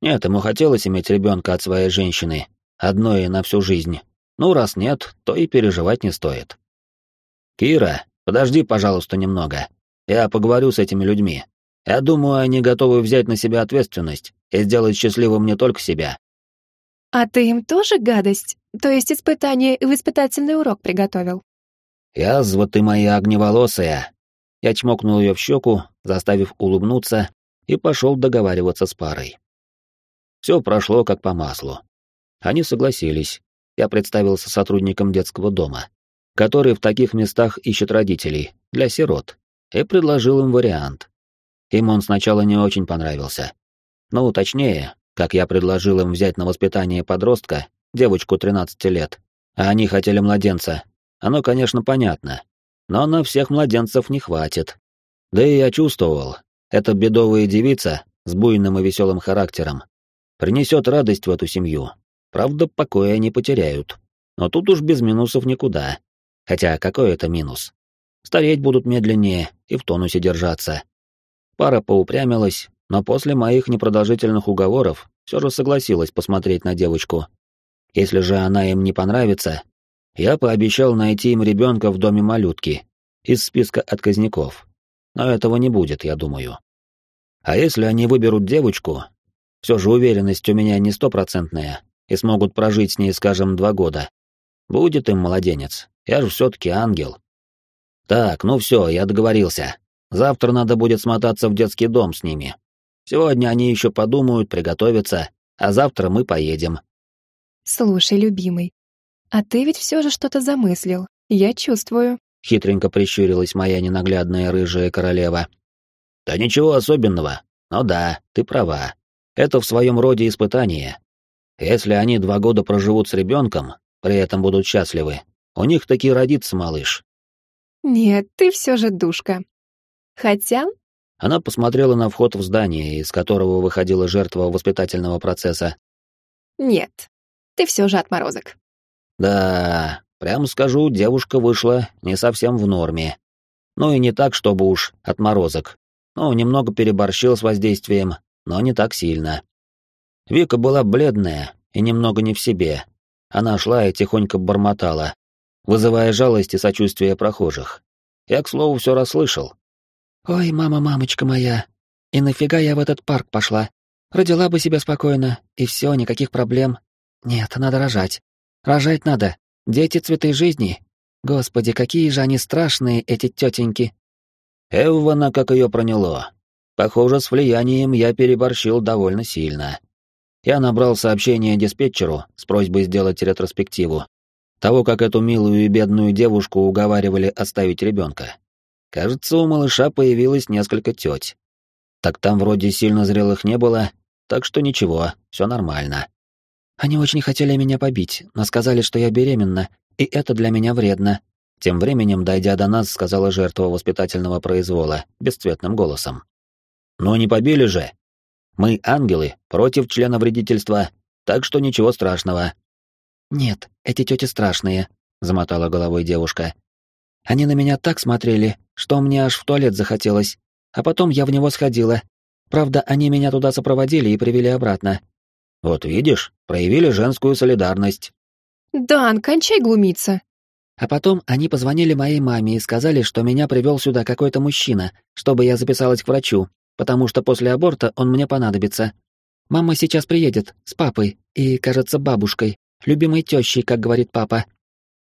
Нет, ему хотелось иметь ребенка от своей женщины, одной на всю жизнь. Ну, раз нет, то и переживать не стоит. «Кира, подожди, пожалуйста, немного. Я поговорю с этими людьми. Я думаю, они готовы взять на себя ответственность и сделать счастливым не только себя. А ты им тоже гадость? То есть испытание и испытательный урок приготовил? Язва ты моя огневолосая. Я чмокнул ее в щеку, заставив улыбнуться, и пошел договариваться с парой. Все прошло как по маслу. Они согласились. Я представился сотрудником детского дома, который в таких местах ищет родителей, для сирот, и предложил им вариант. Им он сначала не очень понравился. Ну, точнее, как я предложил им взять на воспитание подростка, девочку 13 лет, а они хотели младенца. Оно, конечно, понятно, но на всех младенцев не хватит. Да и я чувствовал, эта бедовая девица с буйным и веселым характером принесет радость в эту семью. Правда, покоя не потеряют. Но тут уж без минусов никуда. Хотя какой это минус? Стареть будут медленнее и в тонусе держаться. Пара поупрямилась, но после моих непродолжительных уговоров все же согласилась посмотреть на девочку. Если же она им не понравится, я пообещал найти им ребенка в доме малютки из списка отказников. Но этого не будет, я думаю. А если они выберут девочку, все же уверенность у меня не стопроцентная, и смогут прожить с ней, скажем, два года. Будет им младенец, я же все-таки ангел. Так, ну все, я договорился. Завтра надо будет смотаться в детский дом с ними. Сегодня они еще подумают, приготовятся, а завтра мы поедем. Слушай, любимый, а ты ведь все же что-то замыслил, я чувствую. Хитренько прищурилась моя ненаглядная рыжая королева. Да ничего особенного. Но да, ты права. Это в своем роде испытание. Если они два года проживут с ребенком, при этом будут счастливы, у них таки родится малыш. Нет, ты все же душка. Хотя... Она посмотрела на вход в здание, из которого выходила жертва воспитательного процесса. Нет, ты все же отморозок. Да, прямо скажу, девушка вышла не совсем в норме. Ну и не так, чтобы уж отморозок. Ну, немного переборщил с воздействием, но не так сильно. Вика была бледная и немного не в себе. Она шла и тихонько бормотала, вызывая жалость и сочувствие прохожих. Я, к слову, все расслышал. «Ой, мама, мамочка моя, и нафига я в этот парк пошла? Родила бы себя спокойно, и все, никаких проблем. Нет, надо рожать. Рожать надо. Дети — цветы жизни. Господи, какие же они страшные, эти тетеньки!» Эввана, как ее проняло. Похоже, с влиянием я переборщил довольно сильно. Я набрал сообщение диспетчеру с просьбой сделать ретроспективу того, как эту милую и бедную девушку уговаривали оставить ребенка. Кажется, у малыша появилось несколько теть. Так там вроде сильно зрелых не было, так что ничего, все нормально. Они очень хотели меня побить, но сказали, что я беременна, и это для меня вредно. Тем временем, дойдя до нас, сказала жертва воспитательного произвола бесцветным голосом. «Но не побили же. Мы ангелы, против члена вредительства, так что ничего страшного. «Нет, эти тети страшные», — замотала головой девушка. «Они на меня так смотрели, что мне аж в туалет захотелось, а потом я в него сходила. Правда, они меня туда сопроводили и привели обратно». «Вот видишь, проявили женскую солидарность». «Дан, кончай глумиться». А потом они позвонили моей маме и сказали, что меня привел сюда какой-то мужчина, чтобы я записалась к врачу, потому что после аборта он мне понадобится. Мама сейчас приедет с папой и, кажется, бабушкой любимой тещей, как говорит папа.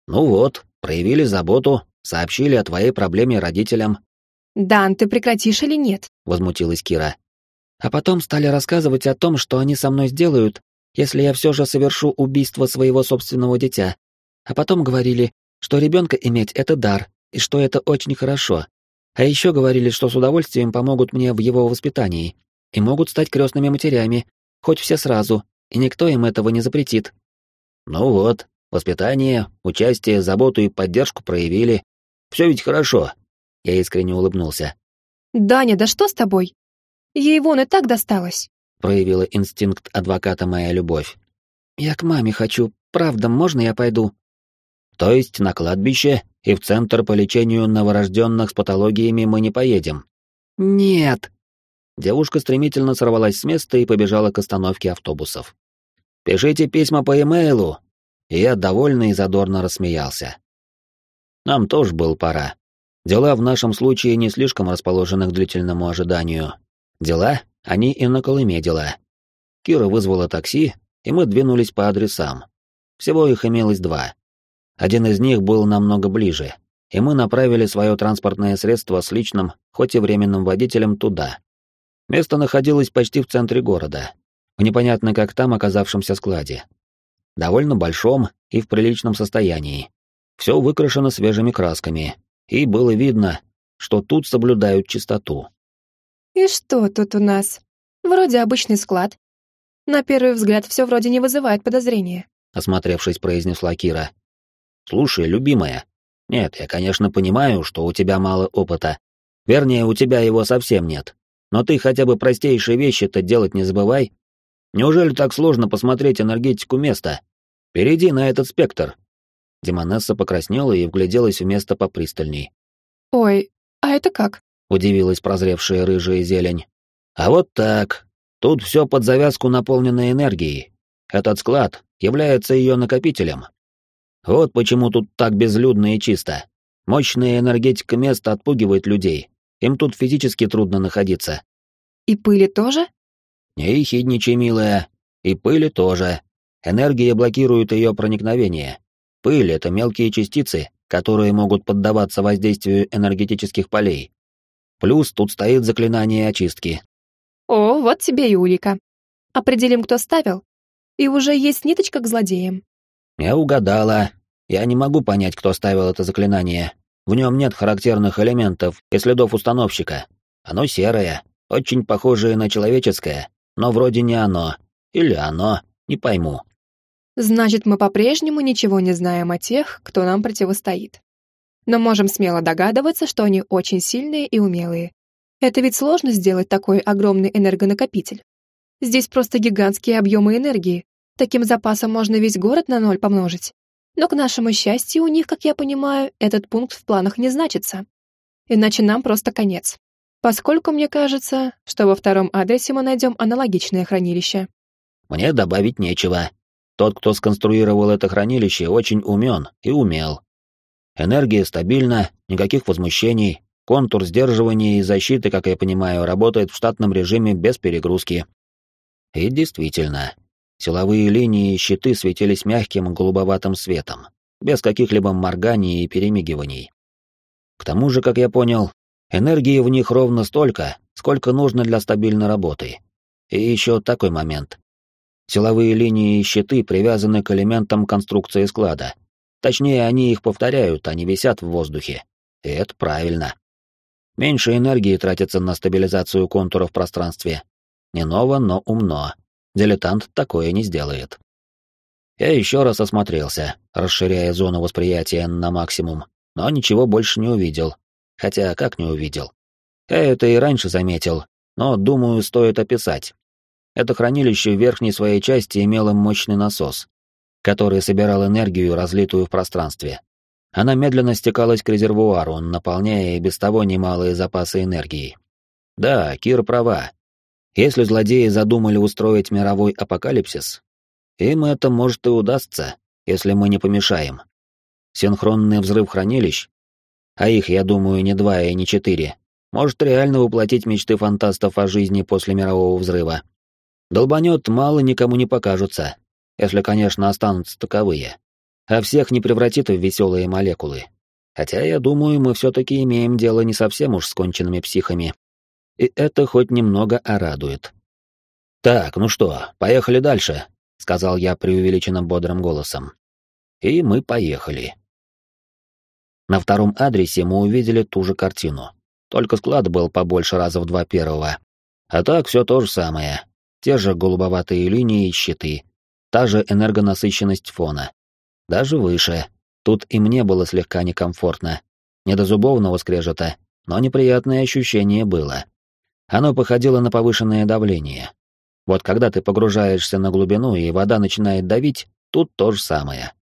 Ну вот, проявили заботу, сообщили о твоей проблеме родителям. «Дан, ты прекратишь или нет?» — возмутилась Кира. А потом стали рассказывать о том, что они со мной сделают, если я все же совершу убийство своего собственного дитя. А потом говорили, что ребенка иметь — это дар, и что это очень хорошо. А еще говорили, что с удовольствием помогут мне в его воспитании и могут стать крестными матерями, хоть все сразу, и никто им этого не запретит. Ну вот, воспитание, участие, заботу и поддержку проявили. Все ведь хорошо. Я искренне улыбнулся. Даня, да что с тобой? Ей вон и так досталось. Проявила инстинкт адвоката моя любовь. Я к маме хочу. Правда, можно я пойду? То есть на кладбище и в центр по лечению новорожденных с патологиями мы не поедем? Нет. Девушка стремительно сорвалась с места и побежала к остановке автобусов. Пишите письма по имейлу. И я довольно и задорно рассмеялся. Нам тоже был пора. Дела в нашем случае не слишком расположены к длительному ожиданию. Дела, они и на Колыме дела. Кира вызвала такси, и мы двинулись по адресам. Всего их имелось два. Один из них был намного ближе, и мы направили свое транспортное средство с личным, хоть и временным водителем туда. Место находилось почти в центре города, в непонятно как там оказавшемся складе. Довольно большом и в приличном состоянии. Все выкрашено свежими красками, и было видно, что тут соблюдают чистоту. И что тут у нас? Вроде обычный склад. На первый взгляд все вроде не вызывает подозрения. Осмотревшись, произнесла Кира. Слушай, любимая. Нет, я, конечно, понимаю, что у тебя мало опыта. Вернее, у тебя его совсем нет. Но ты хотя бы простейшие вещи-то делать не забывай. Неужели так сложно посмотреть энергетику места? Перейди на этот спектр. Демонесса покраснела и вгляделась в место попристальней. Ой, а это как? Удивилась прозревшая рыжая зелень. А вот так. Тут все под завязку наполнено энергией. Этот склад является ее накопителем. Вот почему тут так безлюдно и чисто. Мощная энергетика места отпугивает людей. Им тут физически трудно находиться. И пыли тоже? Не ехидничай, милая. И пыли тоже. Энергия блокирует ее проникновение. Пыль — это мелкие частицы, которые могут поддаваться воздействию энергетических полей. Плюс тут стоит заклинание очистки. О, вот тебе и улика. Определим, кто ставил. И уже есть ниточка к злодеям. Я угадала. Я не могу понять, кто ставил это заклинание. В нем нет характерных элементов и следов установщика. Оно серое, очень похожее на человеческое, но вроде не оно. Или оно, не пойму. Значит, мы по-прежнему ничего не знаем о тех, кто нам противостоит. Но можем смело догадываться, что они очень сильные и умелые. Это ведь сложно сделать такой огромный энергонакопитель. Здесь просто гигантские объемы энергии. Таким запасом можно весь город на ноль помножить. Но, к нашему счастью, у них, как я понимаю, этот пункт в планах не значится. Иначе нам просто конец. Поскольку мне кажется, что во втором адресе мы найдем аналогичное хранилище. Мне добавить нечего. Тот, кто сконструировал это хранилище, очень умен и умел. Энергия стабильна, никаких возмущений, контур сдерживания и защиты, как я понимаю, работает в штатном режиме без перегрузки. И действительно, силовые линии и щиты светились мягким голубоватым светом, без каких-либо морганий и перемигиваний. К тому же, как я понял, энергии в них ровно столько, сколько нужно для стабильной работы. И еще такой момент. Силовые линии и щиты привязаны к элементам конструкции склада. Точнее, они их повторяют, а не висят в воздухе. И это правильно. Меньше энергии тратится на стабилизацию контура в пространстве. Не ново, но умно. Дилетант такое не сделает. Я еще раз осмотрелся, расширяя зону восприятия на максимум, но ничего больше не увидел. Хотя как не увидел? Я это и раньше заметил, но, думаю, стоит описать. Это хранилище в верхней своей части имело мощный насос, который собирал энергию, разлитую в пространстве. Она медленно стекалась к резервуару, наполняя и без того немалые запасы энергии. Да, Кир права. Если злодеи задумали устроить мировой апокалипсис, им это может и удастся, если мы не помешаем. Синхронный взрыв хранилищ, а их, я думаю, не два и не четыре, может реально воплотить мечты фантастов о жизни после мирового взрыва. Долбанет мало никому не покажутся, если, конечно, останутся таковые. А всех не превратит в веселые молекулы. Хотя, я думаю, мы все-таки имеем дело не совсем уж с конченными психами. И это хоть немного орадует. «Так, ну что, поехали дальше», — сказал я преувеличенно бодрым голосом. И мы поехали. На втором адресе мы увидели ту же картину. Только склад был побольше раза в два первого. А так все то же самое те же голубоватые линии и щиты, та же энергонасыщенность фона. Даже выше. Тут и мне было слегка некомфортно. Не до зубовного скрежета, но неприятное ощущение было. Оно походило на повышенное давление. Вот когда ты погружаешься на глубину и вода начинает давить, тут то же самое.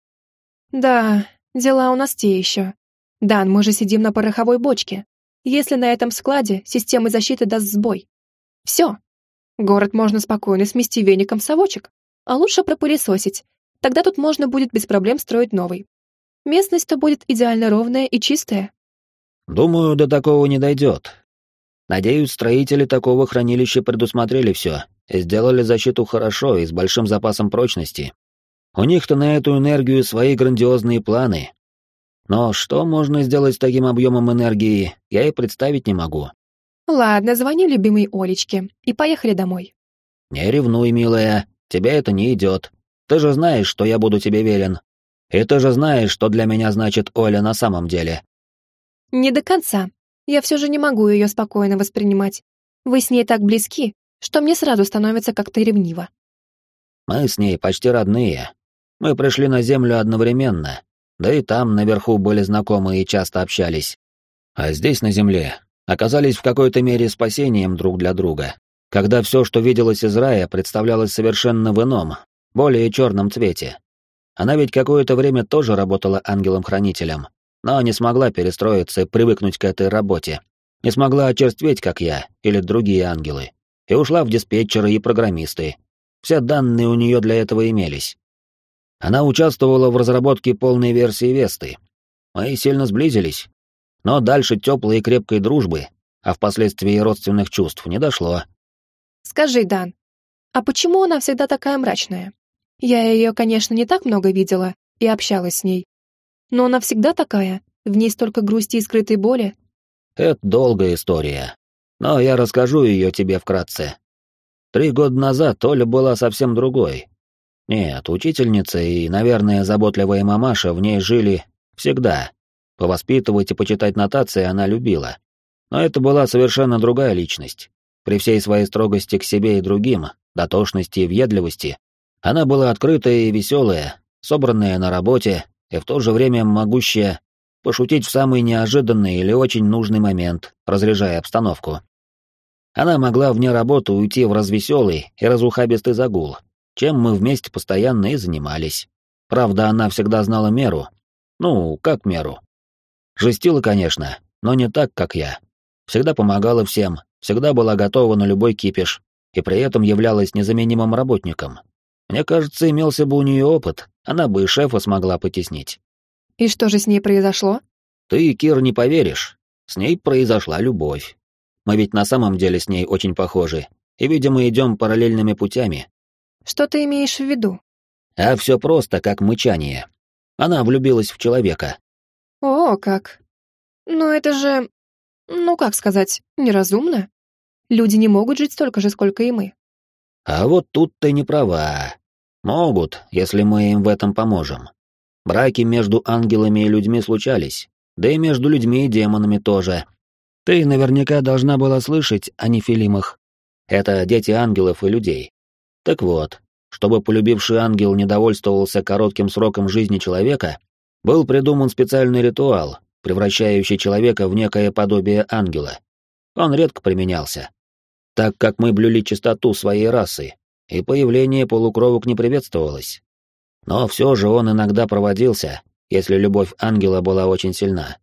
Да, дела у нас те еще. Дан, мы же сидим на пороховой бочке. Если на этом складе система защиты даст сбой. Все, Город можно спокойно смести веником совочек, а лучше пропылесосить. Тогда тут можно будет без проблем строить новый. Местность-то будет идеально ровная и чистая. Думаю, до такого не дойдет. Надеюсь, строители такого хранилища предусмотрели все и сделали защиту хорошо и с большим запасом прочности. У них-то на эту энергию свои грандиозные планы. Но что можно сделать с таким объемом энергии, я и представить не могу. Ладно, звони любимой Олечке и поехали домой. Не ревнуй, милая, тебе это не идет. Ты же знаешь, что я буду тебе верен. И ты же знаешь, что для меня значит Оля на самом деле. Не до конца. Я все же не могу ее спокойно воспринимать. Вы с ней так близки, что мне сразу становится как-то ревниво. Мы с ней почти родные. Мы пришли на Землю одновременно, да и там наверху были знакомы и часто общались. А здесь, на Земле, оказались в какой-то мере спасением друг для друга, когда все, что виделось из рая, представлялось совершенно в ином, более черном цвете. Она ведь какое-то время тоже работала ангелом-хранителем, но не смогла перестроиться и привыкнуть к этой работе. Не смогла очерстветь, как я, или другие ангелы. И ушла в диспетчеры и программисты. Все данные у нее для этого имелись. Она участвовала в разработке полной версии Весты. Мы сильно сблизились. Но дальше теплой и крепкой дружбы, а впоследствии родственных чувств, не дошло. Скажи, Дан, а почему она всегда такая мрачная? Я ее, конечно, не так много видела и общалась с ней. Но она всегда такая, в ней столько грусти и скрытой боли. Это долгая история. Но я расскажу ее тебе вкратце. Три года назад Оля была совсем другой. Нет, учительница и, наверное, заботливая мамаша в ней жили всегда. Повоспитывать и почитать нотации она любила. Но это была совершенно другая личность. При всей своей строгости к себе и другим, дотошности и въедливости, она была открытая и веселая, собранная на работе и в то же время могущая пошутить в самый неожиданный или очень нужный момент, разряжая обстановку. Она могла вне работы уйти в развеселый и разухабистый загул, чем мы вместе постоянно и занимались. Правда, она всегда знала меру. Ну, как меру. Жестила, конечно, но не так, как я. Всегда помогала всем, всегда была готова на любой кипиш, и при этом являлась незаменимым работником. Мне кажется, имелся бы у нее опыт, она бы и шефа смогла потеснить. И что же с ней произошло? Ты, Кир, не поверишь. С ней произошла любовь. Мы ведь на самом деле с ней очень похожи, и, видимо, идем параллельными путями. Что ты имеешь в виду? А все просто, как мычание. Она влюбилась в человека. О, как. Но это же... Ну, как сказать, неразумно. Люди не могут жить столько же, сколько и мы. А вот тут ты не права. Могут, если мы им в этом поможем. Браки между ангелами и людьми случались, да и между людьми и демонами тоже. Ты наверняка должна была слышать о нефилимах. Это дети ангелов и людей. Так вот, чтобы полюбивший ангел не довольствовался коротким сроком жизни человека, был придуман специальный ритуал, превращающий человека в некое подобие ангела. Он редко применялся, так как мы блюли чистоту своей расы, и появление полукровок не приветствовалось. Но все же он иногда проводился, если любовь ангела была очень сильна.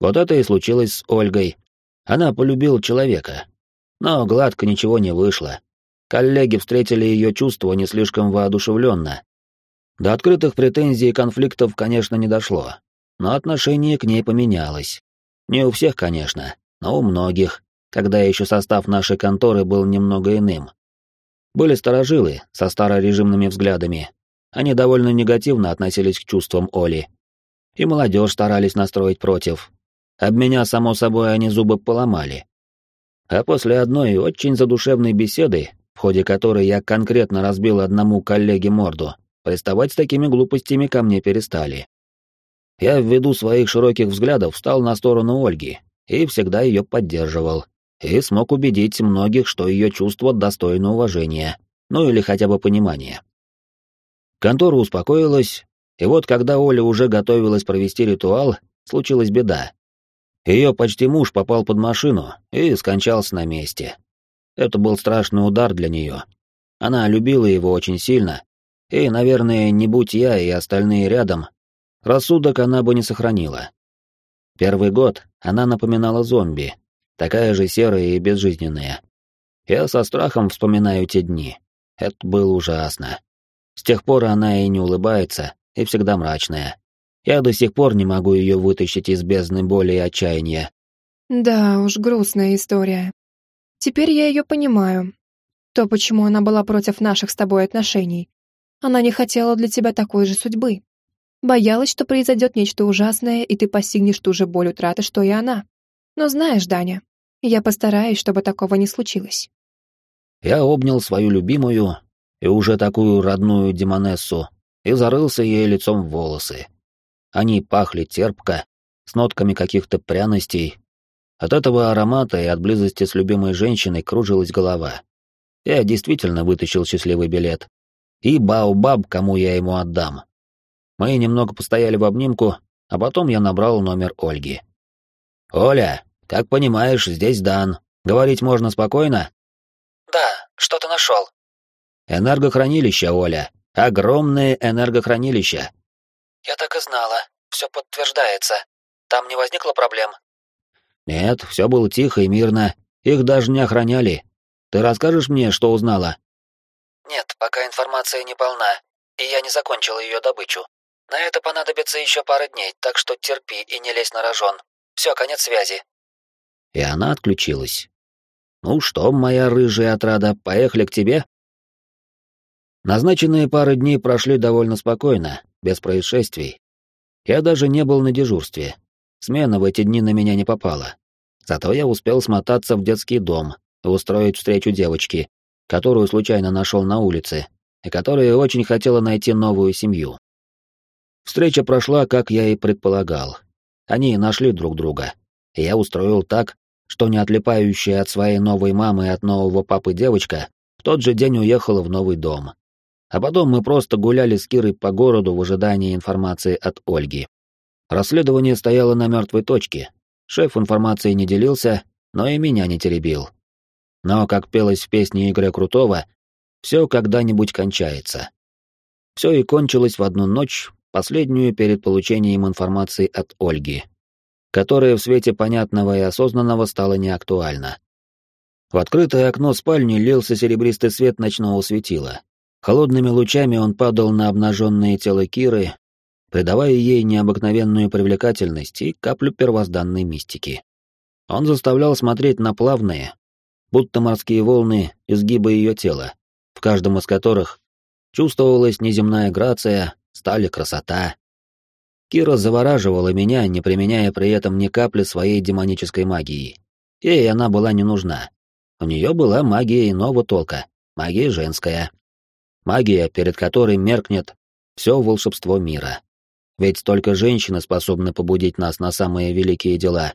Вот это и случилось с Ольгой. Она полюбила человека. Но гладко ничего не вышло. Коллеги встретили ее чувства не слишком воодушевленно. До открытых претензий и конфликтов, конечно, не дошло. Но отношение к ней поменялось. Не у всех, конечно, но у многих, когда еще состав нашей конторы был немного иным. Были старожилы со старорежимными взглядами, они довольно негативно относились к чувствам Оли. И молодежь старались настроить против. Об меня, само собой, они зубы поломали. А после одной очень задушевной беседы, в ходе которой я конкретно разбил одному коллеге морду, приставать с такими глупостями ко мне перестали. Я ввиду своих широких взглядов встал на сторону Ольги и всегда ее поддерживал, и смог убедить многих, что ее чувство достойно уважения, ну или хотя бы понимания. Контора успокоилась, и вот когда Оля уже готовилась провести ритуал, случилась беда. Ее почти муж попал под машину и скончался на месте. Это был страшный удар для нее. Она любила его очень сильно, и, наверное, не будь я и остальные рядом, рассудок она бы не сохранила. Первый год она напоминала зомби, такая же серая и безжизненная. Я со страхом вспоминаю те дни. Это было ужасно. С тех пор она и не улыбается, и всегда мрачная. Я до сих пор не могу ее вытащить из бездны боли и отчаяния. Да уж, грустная история. Теперь я ее понимаю. То, почему она была против наших с тобой отношений. Она не хотела для тебя такой же судьбы. Боялась, что произойдет нечто ужасное, и ты постигнешь ту же боль утраты, что и она. Но знаешь, Даня, я постараюсь, чтобы такого не случилось. Я обнял свою любимую и уже такую родную демонессу, и зарылся ей лицом в волосы. Они пахли терпко, с нотками каких-то пряностей. От этого аромата и от близости с любимой женщиной кружилась голова. Я действительно вытащил счастливый билет. И Баобаб, кому я ему отдам. Мы немного постояли в обнимку, а потом я набрал номер Ольги. «Оля, как понимаешь, здесь Дан. Говорить можно спокойно?» «Да, что ты нашел?» «Энергохранилище, Оля. Огромное энергохранилище». «Я так и знала. Все подтверждается. Там не возникло проблем?» «Нет, все было тихо и мирно. Их даже не охраняли. Ты расскажешь мне, что узнала?» «Нет, пока информация не полна, и я не закончил ее добычу. На это понадобится еще пара дней, так что терпи и не лезь на рожон. Все, конец связи». И она отключилась. «Ну что, моя рыжая отрада, поехали к тебе?» Назначенные пары дней прошли довольно спокойно, без происшествий. Я даже не был на дежурстве. Смена в эти дни на меня не попала. Зато я успел смотаться в детский дом и устроить встречу девочки, которую случайно нашел на улице, и которая очень хотела найти новую семью. Встреча прошла, как я и предполагал. Они нашли друг друга, и я устроил так, что не отлипающая от своей новой мамы и от нового папы девочка в тот же день уехала в новый дом. А потом мы просто гуляли с Кирой по городу в ожидании информации от Ольги. Расследование стояло на мертвой точке. Шеф информацией не делился, но и меня не теребил. Но, как пелось в песне Игоря Крутого, все когда-нибудь кончается. Все и кончилось в одну ночь, последнюю перед получением информации от Ольги, которая в свете понятного и осознанного стала неактуальна. В открытое окно спальни лился серебристый свет ночного светила. Холодными лучами он падал на обнаженное тело Киры, придавая ей необыкновенную привлекательность и каплю первозданной мистики. Он заставлял смотреть на плавные, будто морские волны, изгибы ее тела, в каждом из которых чувствовалась неземная грация, сталь и красота. Кира завораживала меня, не применяя при этом ни капли своей демонической магии. Ей она была не нужна. У нее была магия иного толка, магия женская. Магия, перед которой меркнет все волшебство мира. Ведь только женщины способны побудить нас на самые великие дела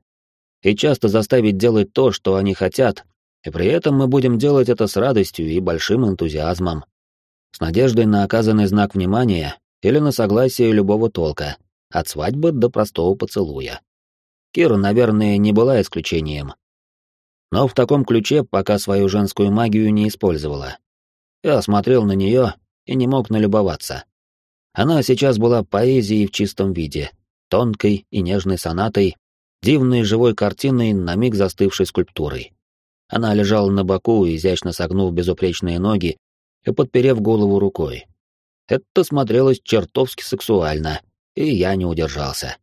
и часто заставить делать то, что они хотят, и при этом мы будем делать это с радостью и большим энтузиазмом. С надеждой на оказанный знак внимания или на согласие любого толка, от свадьбы до простого поцелуя. Кира, наверное, не была исключением. Но в таком ключе пока свою женскую магию не использовала. Я смотрел на нее и не мог налюбоваться. Она сейчас была поэзией в чистом виде, тонкой и нежной сонатой, дивной живой картиной на миг застывшей скульптурой. Она лежала на боку, изящно согнув безупречные ноги и подперев голову рукой. Это смотрелось чертовски сексуально, и я не удержался.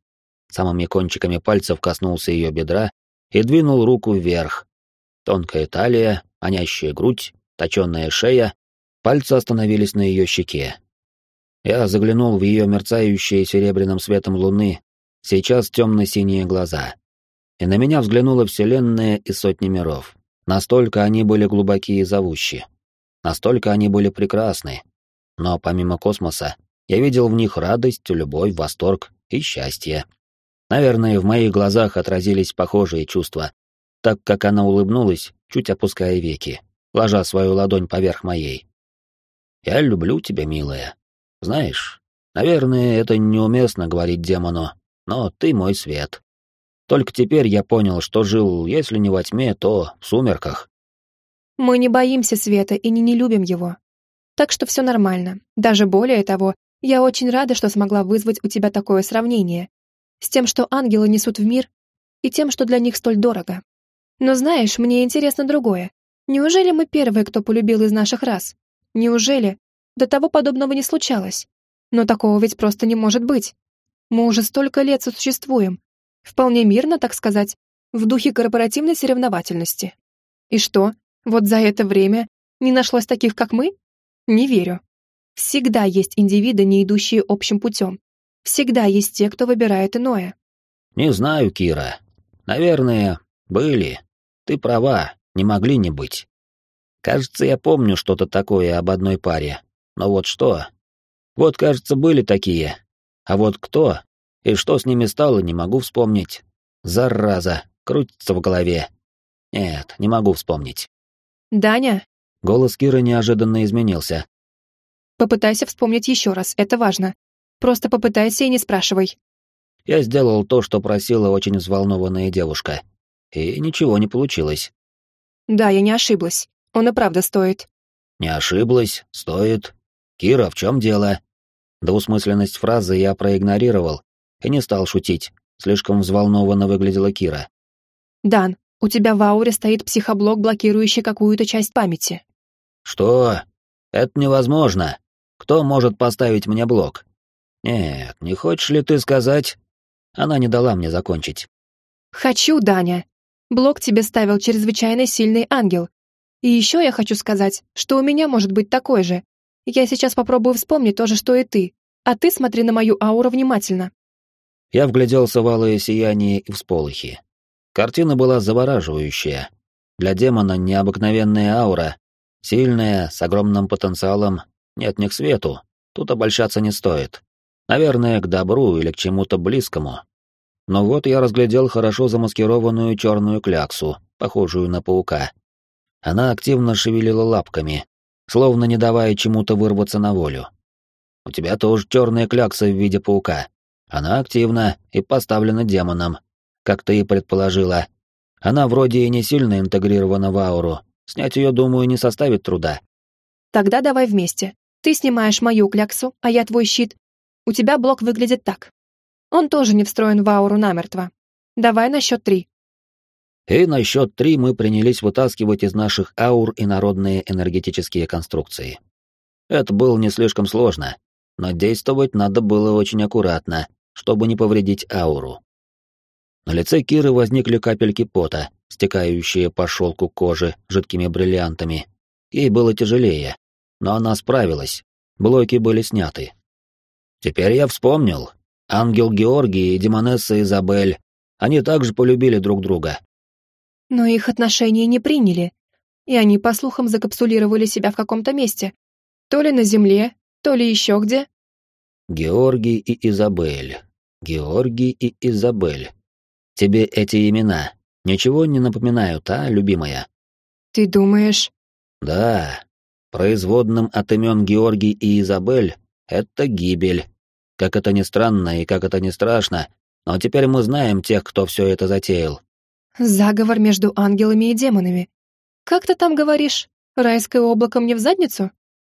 Самыми кончиками пальцев коснулся ее бедра и двинул руку вверх. Тонкая талия, манящая грудь, точенная шея Пальцы остановились на ее щеке. Я заглянул в ее мерцающие серебряным светом луны, сейчас темно-синие глаза. И на меня взглянула Вселенная и сотни миров. Настолько они были глубоки и зовущи. Настолько они были прекрасны. Но помимо космоса, я видел в них радость, любовь, восторг и счастье. Наверное, в моих глазах отразились похожие чувства, так как она улыбнулась, чуть опуская веки, ложа свою ладонь поверх моей. Я люблю тебя, милая. Знаешь, наверное, это неуместно говорить демону, но ты мой свет. Только теперь я понял, что жил, если не во тьме, то в сумерках. Мы не боимся света и не, не любим его. Так что все нормально. Даже более того, я очень рада, что смогла вызвать у тебя такое сравнение. С тем, что ангелы несут в мир, и тем, что для них столь дорого. Но знаешь, мне интересно другое. Неужели мы первые, кто полюбил из наших рас? Неужели? До того подобного не случалось. Но такого ведь просто не может быть. Мы уже столько лет существуем. Вполне мирно, так сказать, в духе корпоративной соревновательности. И что, вот за это время не нашлось таких, как мы? Не верю. Всегда есть индивиды, не идущие общим путем. Всегда есть те, кто выбирает иное. Не знаю, Кира. Наверное, были. Ты права, не могли не быть. Кажется, я помню что-то такое об одной паре. Но вот что? Вот, кажется, были такие. А вот кто и что с ними стало, не могу вспомнить. Зараза, крутится в голове. Нет, не могу вспомнить. «Даня?» Голос Киры неожиданно изменился. «Попытайся вспомнить еще раз, это важно. Просто попытайся и не спрашивай». Я сделал то, что просила очень взволнованная девушка. И ничего не получилось. «Да, я не ошиблась. Он и правда стоит». «Не ошиблась, стоит. Кира, в чем дело?» Двусмысленность фразы я проигнорировал и не стал шутить. Слишком взволнованно выглядела Кира. «Дан, у тебя в ауре стоит психоблок, блокирующий какую-то часть памяти». «Что? Это невозможно. Кто может поставить мне блок?» «Нет, не хочешь ли ты сказать?» Она не дала мне закончить. «Хочу, Даня. Блок тебе ставил чрезвычайно сильный ангел. И еще я хочу сказать, что у меня может быть такой же. Я сейчас попробую вспомнить то же, что и ты. А ты смотри на мою ауру внимательно». Я вгляделся в алое сияние и всполохи. Картина была завораживающая. Для демона необыкновенная аура, сильная, с огромным потенциалом, нет ни к свету, тут обольщаться не стоит. Наверное, к добру или к чему-то близкому. Но вот я разглядел хорошо замаскированную черную кляксу, похожую на паука. Она активно шевелила лапками, словно не давая чему-то вырваться на волю. У тебя тоже черная клякса в виде паука. Она активна и поставлена демоном, как ты и предположила. Она вроде и не сильно интегрирована в ауру. Снять ее, думаю, не составит труда. Тогда давай вместе. Ты снимаешь мою кляксу, а я твой щит. У тебя блок выглядит так. Он тоже не встроен в ауру намертво. Давай на счет три. И на счет три мы принялись вытаскивать из наших аур инородные энергетические конструкции. Это было не слишком сложно, но действовать надо было очень аккуратно, чтобы не повредить ауру. На лице Киры возникли капельки пота, стекающие по шелку кожи жидкими бриллиантами. Ей было тяжелее, но она справилась, блоки были сняты. Теперь я вспомнил. Ангел Георгий и Демонесса Изабель, они также полюбили друг друга. Но их отношения не приняли, и они, по слухам, закапсулировали себя в каком-то месте. То ли на земле, то ли еще где. Георгий и Изабель. Георгий и Изабель. Тебе эти имена ничего не напоминают, а, любимая? Ты думаешь? Да. Производным от имен Георгий и Изабель — это гибель. Как это ни странно и как это ни страшно, но теперь мы знаем тех, кто все это затеял. Заговор между ангелами и демонами. Как ты там говоришь? Райское облако мне в задницу?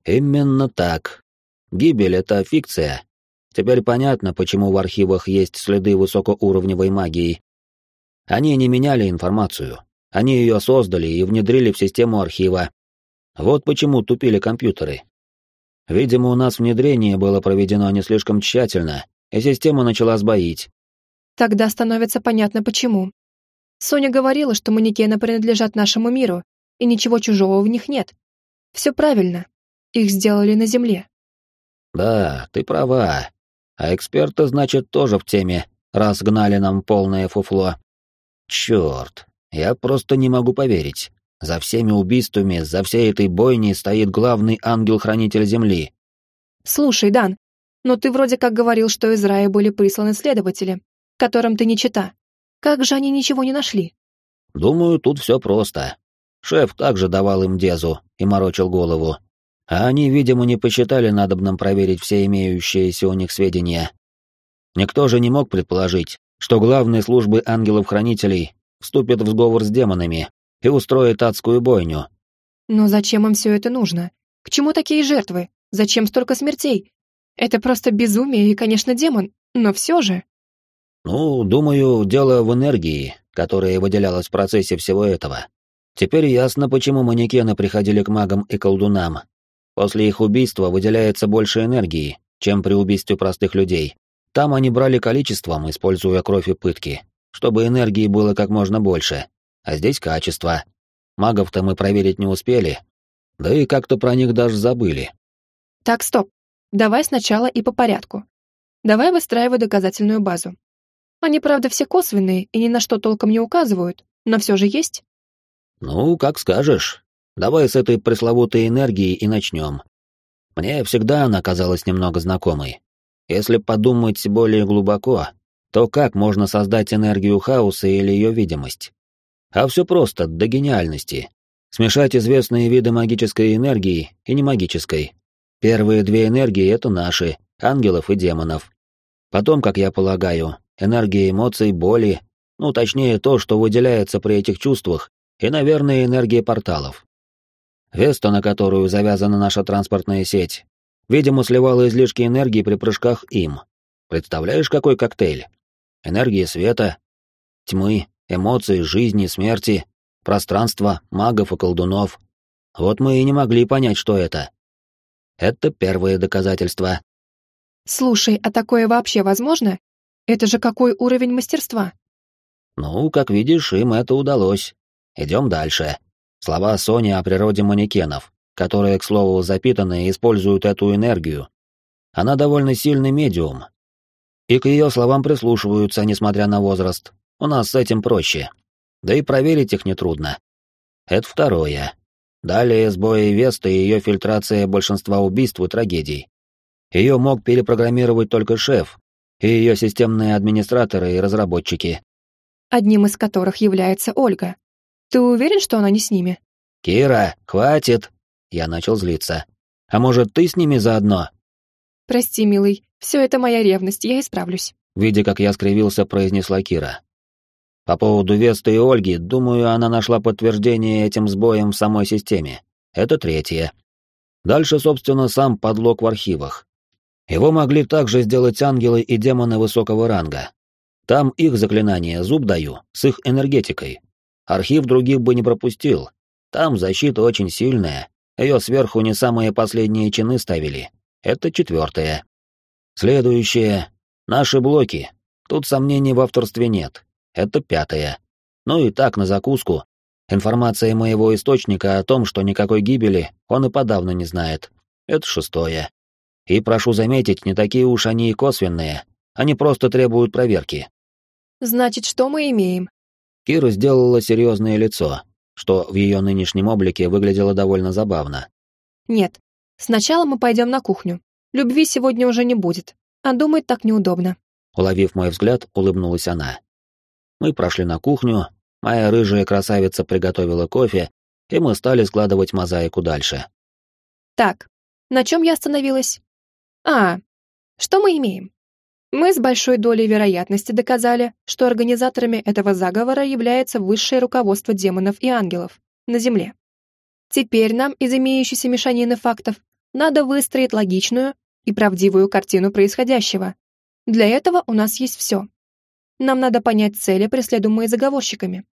Именно так. Гибель — это фикция. Теперь понятно, почему в архивах есть следы высокоуровневой магии. Они не меняли информацию. Они ее создали и внедрили в систему архива. Вот почему тупили компьютеры. Видимо, у нас внедрение было проведено не слишком тщательно, и система начала сбоить. Тогда становится понятно, почему. Соня говорила, что манекены принадлежат нашему миру, и ничего чужого в них нет. Все правильно. Их сделали на Земле. Да, ты права. А эксперты, значит, тоже в теме, раз гнали нам полное фуфло. Черт, я просто не могу поверить. За всеми убийствами, за всей этой бойней стоит главный ангел-хранитель Земли. Слушай, Дан, но ты вроде как говорил, что из рая были присланы следователи, которым ты не чита. Как же они ничего не нашли? Думаю, тут все просто. Шеф также давал им дезу и морочил голову. А они, видимо, не посчитали надобным проверить все имеющиеся у них сведения. Никто же не мог предположить, что главные службы ангелов-хранителей вступят в сговор с демонами и устроят адскую бойню. Но зачем им все это нужно? К чему такие жертвы? Зачем столько смертей? Это просто безумие и, конечно, демон, но все же... Ну, думаю, дело в энергии, которая выделялась в процессе всего этого. Теперь ясно, почему манекены приходили к магам и колдунам. После их убийства выделяется больше энергии, чем при убийстве простых людей. Там они брали количеством, используя кровь и пытки, чтобы энергии было как можно больше. А здесь качество. Магов-то мы проверить не успели. Да и как-то про них даже забыли. Так, стоп. Давай сначала и по порядку. Давай выстраивай доказательную базу. Они, правда, все косвенные и ни на что толком не указывают, но все же есть. Ну, как скажешь. Давай с этой пресловутой энергией и начнем. Мне всегда она казалась немного знакомой. Если подумать более глубоко, то как можно создать энергию хаоса или ее видимость? А все просто, до гениальности. Смешать известные виды магической энергии и немагической. Первые две энергии — это наши, ангелов и демонов. Потом, как я полагаю, энергия эмоций, боли, ну, точнее, то, что выделяется при этих чувствах, и, наверное, энергия порталов. Веста, на которую завязана наша транспортная сеть, видимо, сливала излишки энергии при прыжках им. Представляешь, какой коктейль? Энергия света, тьмы, эмоций, жизни, смерти, пространства, магов и колдунов. Вот мы и не могли понять, что это. Это первое доказательство. Слушай, а такое вообще возможно? Это же какой уровень мастерства? Ну, как видишь, им это удалось. Идем дальше. Слова Сони о природе манекенов, которые, к слову, запитаны и используют эту энергию. Она довольно сильный медиум. И к ее словам прислушиваются, несмотря на возраст. У нас с этим проще. Да и проверить их нетрудно. Это второе. Далее сбои Веста и ее фильтрация большинства убийств и трагедий. Ее мог перепрограммировать только шеф и ее системные администраторы и разработчики. Одним из которых является Ольга. Ты уверен, что она не с ними? «Кира, хватит!» Я начал злиться. «А может, ты с ними заодно?» «Прости, милый, все это моя ревность, я исправлюсь». Видя, как я скривился, произнесла Кира. По поводу Весты и Ольги, думаю, она нашла подтверждение этим сбоем в самой системе. Это третье. Дальше, собственно, сам подлог в архивах. Его могли также сделать ангелы и демоны высокого ранга. Там их заклинания зуб даю, с их энергетикой. Архив других бы не пропустил. Там защита очень сильная, ее сверху не самые последние чины ставили. Это четвертое. Следующее. Наши блоки. Тут сомнений в авторстве нет. Это пятое. Ну и так, на закуску. Информация моего источника о том, что никакой гибели он и подавно не знает. Это шестое. И прошу заметить, не такие уж они и косвенные. Они просто требуют проверки. Значит, что мы имеем? Кира сделала серьезное лицо, что в ее нынешнем облике выглядело довольно забавно. Нет. Сначала мы пойдем на кухню. Любви сегодня уже не будет. А думать так неудобно. Уловив мой взгляд, улыбнулась она. Мы прошли на кухню, моя рыжая красавица приготовила кофе, и мы стали складывать мозаику дальше. Так, на чем я остановилась? А, что мы имеем? Мы с большой долей вероятности доказали, что организаторами этого заговора является высшее руководство демонов и ангелов на Земле. Теперь нам из имеющейся мешанины фактов надо выстроить логичную и правдивую картину происходящего. Для этого у нас есть все. Нам надо понять цели, преследуемые заговорщиками.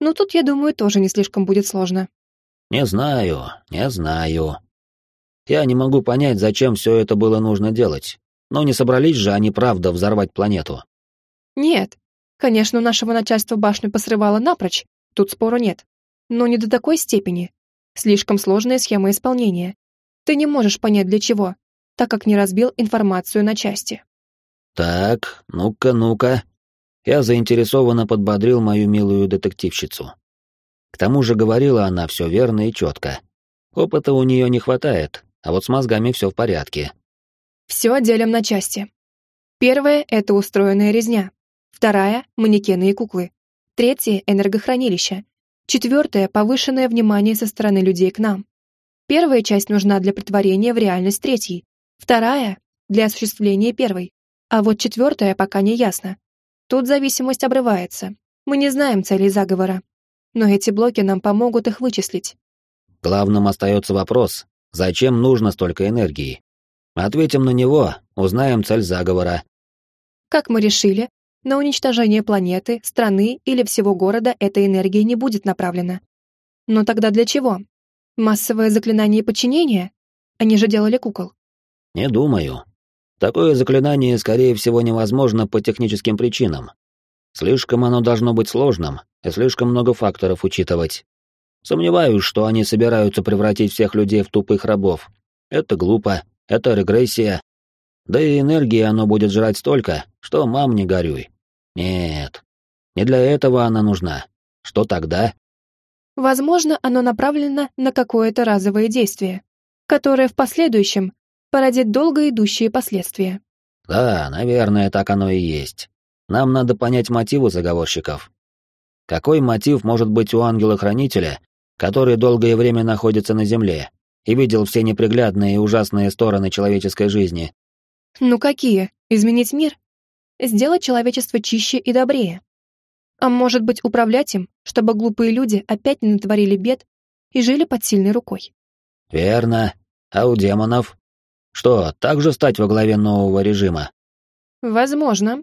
Но тут, я думаю, тоже не слишком будет сложно. Не знаю, не знаю. Я не могу понять, зачем все это было нужно делать. Но не собрались же они, правда, взорвать планету. Нет. Конечно, у нашего начальства башню посрывало напрочь, тут спору нет. Но не до такой степени. Слишком сложная схема исполнения. Ты не можешь понять для чего, так как не разбил информацию на части. Так, ну-ка, ну-ка, я заинтересованно подбодрил мою милую детективщицу. К тому же говорила она все верно и четко. Опыта у нее не хватает, а вот с мозгами все в порядке. Все делим на части. Первая — это устроенная резня. Вторая — манекены и куклы. Третья — энергохранилище. Четвертая — повышенное внимание со стороны людей к нам. Первая часть нужна для притворения в реальность третьей. Вторая — для осуществления первой. А вот четвертая пока не ясно. Тут зависимость обрывается. Мы не знаем целей заговора. Но эти блоки нам помогут их вычислить. Главным остается вопрос, зачем нужно столько энергии? Ответим на него, узнаем цель заговора. Как мы решили, на уничтожение планеты, страны или всего города эта энергия не будет направлена. Но тогда для чего? Массовое заклинание подчинения? Они же делали кукол. Не думаю. Такое заклинание, скорее всего, невозможно по техническим причинам. Слишком оно должно быть сложным, и слишком много факторов учитывать. Сомневаюсь, что они собираются превратить всех людей в тупых рабов. Это глупо, это регрессия. Да и энергии оно будет жрать столько, что мам не горюй. Нет, не для этого она нужна. Что тогда? Возможно, оно направлено на какое-то разовое действие, которое в последующем породит долго идущие последствия. Да, наверное, так оно и есть. Нам надо понять мотивы заговорщиков. Какой мотив может быть у ангела-хранителя, который долгое время находится на Земле и видел все неприглядные и ужасные стороны человеческой жизни? Ну какие? Изменить мир? Сделать человечество чище и добрее? А может быть, управлять им, чтобы глупые люди опять не натворили бед и жили под сильной рукой? Верно. А у демонов? Что, также стать во главе нового режима? Возможно.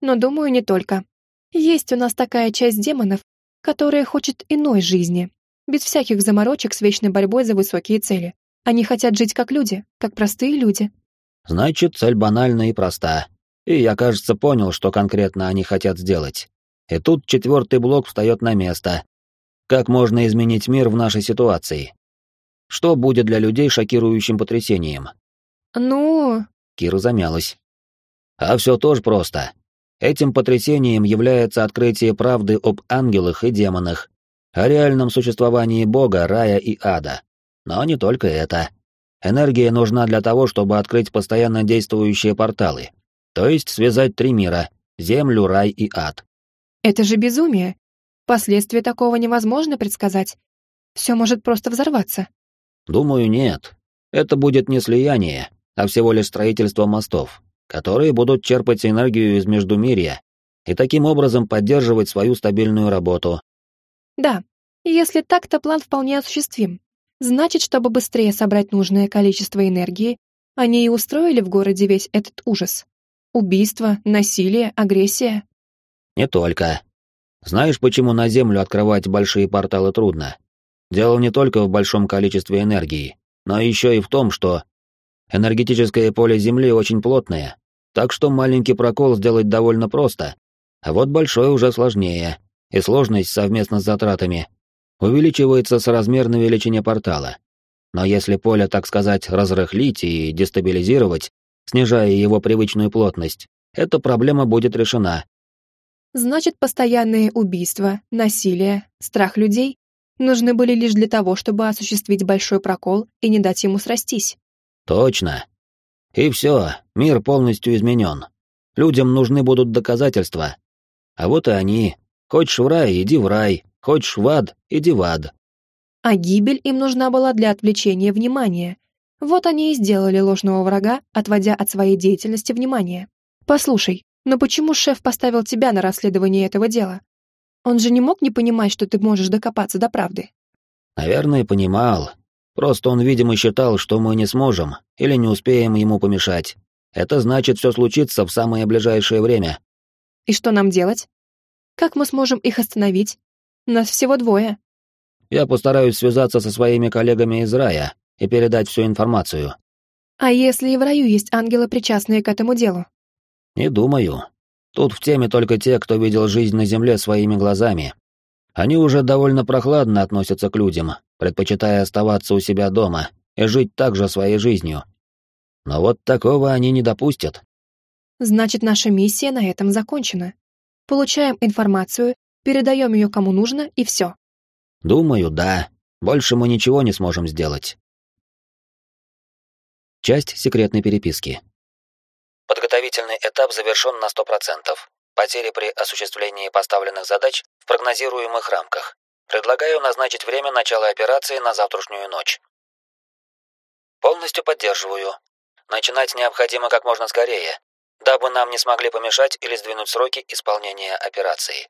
Но думаю, не только. Есть у нас такая часть демонов, которая хочет иной жизни, без всяких заморочек с вечной борьбой за высокие цели. Они хотят жить как люди, как простые люди. Значит, цель банальна и проста. И я, кажется, понял, что конкретно они хотят сделать. И тут четвертый блок встает на место. Как можно изменить мир в нашей ситуации? Что будет для людей шокирующим потрясением? Ну... Кира замялась. А все тоже просто. Этим потрясением является открытие правды об ангелах и демонах, о реальном существовании Бога, рая и ада. Но не только это. Энергия нужна для того, чтобы открыть постоянно действующие порталы, то есть связать три мира — землю, рай и ад. Это же безумие. Последствия такого невозможно предсказать. Все может просто взорваться. Думаю, нет. Это будет не слияние, а всего лишь строительство мостов, которые будут черпать энергию из Междумирья и таким образом поддерживать свою стабильную работу. Да, если так, то план вполне осуществим. Значит, чтобы быстрее собрать нужное количество энергии, они и устроили в городе весь этот ужас. Убийство, насилие, агрессия. Не только. Знаешь, почему на Землю открывать большие порталы трудно? Дело не только в большом количестве энергии, но еще и в том, что энергетическое поле Земли очень плотное, так что маленький прокол сделать довольно просто, а вот большой уже сложнее, и сложность совместно с затратами увеличивается с размерной величине портала. Но если поле, так сказать, разрыхлить и дестабилизировать, снижая его привычную плотность, эта проблема будет решена. Значит, постоянные убийства, насилие, страх людей нужны были лишь для того, чтобы осуществить большой прокол и не дать ему срастись. Точно. И все, мир полностью изменен. Людям нужны будут доказательства. А вот и они. Хочешь в рай, иди в рай. Хочешь в ад, иди в ад. А гибель им нужна была для отвлечения внимания. Вот они и сделали ложного врага, отводя от своей деятельности внимание. Послушай, но почему шеф поставил тебя на расследование этого дела? Он же не мог не понимать, что ты можешь докопаться до правды. Наверное, понимал, Просто он, видимо, считал, что мы не сможем или не успеем ему помешать. Это значит, все случится в самое ближайшее время. И что нам делать? Как мы сможем их остановить? Нас всего двое. Я постараюсь связаться со своими коллегами из рая и передать всю информацию. А если и в раю есть ангелы, причастные к этому делу? Не думаю. Тут в теме только те, кто видел жизнь на земле своими глазами. Они уже довольно прохладно относятся к людям, предпочитая оставаться у себя дома и жить также своей жизнью. Но вот такого они не допустят. Значит, наша миссия на этом закончена. Получаем информацию, передаем ее кому нужно, и все. Думаю, да. Больше мы ничего не сможем сделать. Часть секретной переписки. Подготовительный этап завершен на 100%. Потери при осуществлении поставленных задач в прогнозируемых рамках. Предлагаю назначить время начала операции на завтрашнюю ночь. Полностью поддерживаю. Начинать необходимо как можно скорее, дабы нам не смогли помешать или сдвинуть сроки исполнения операции.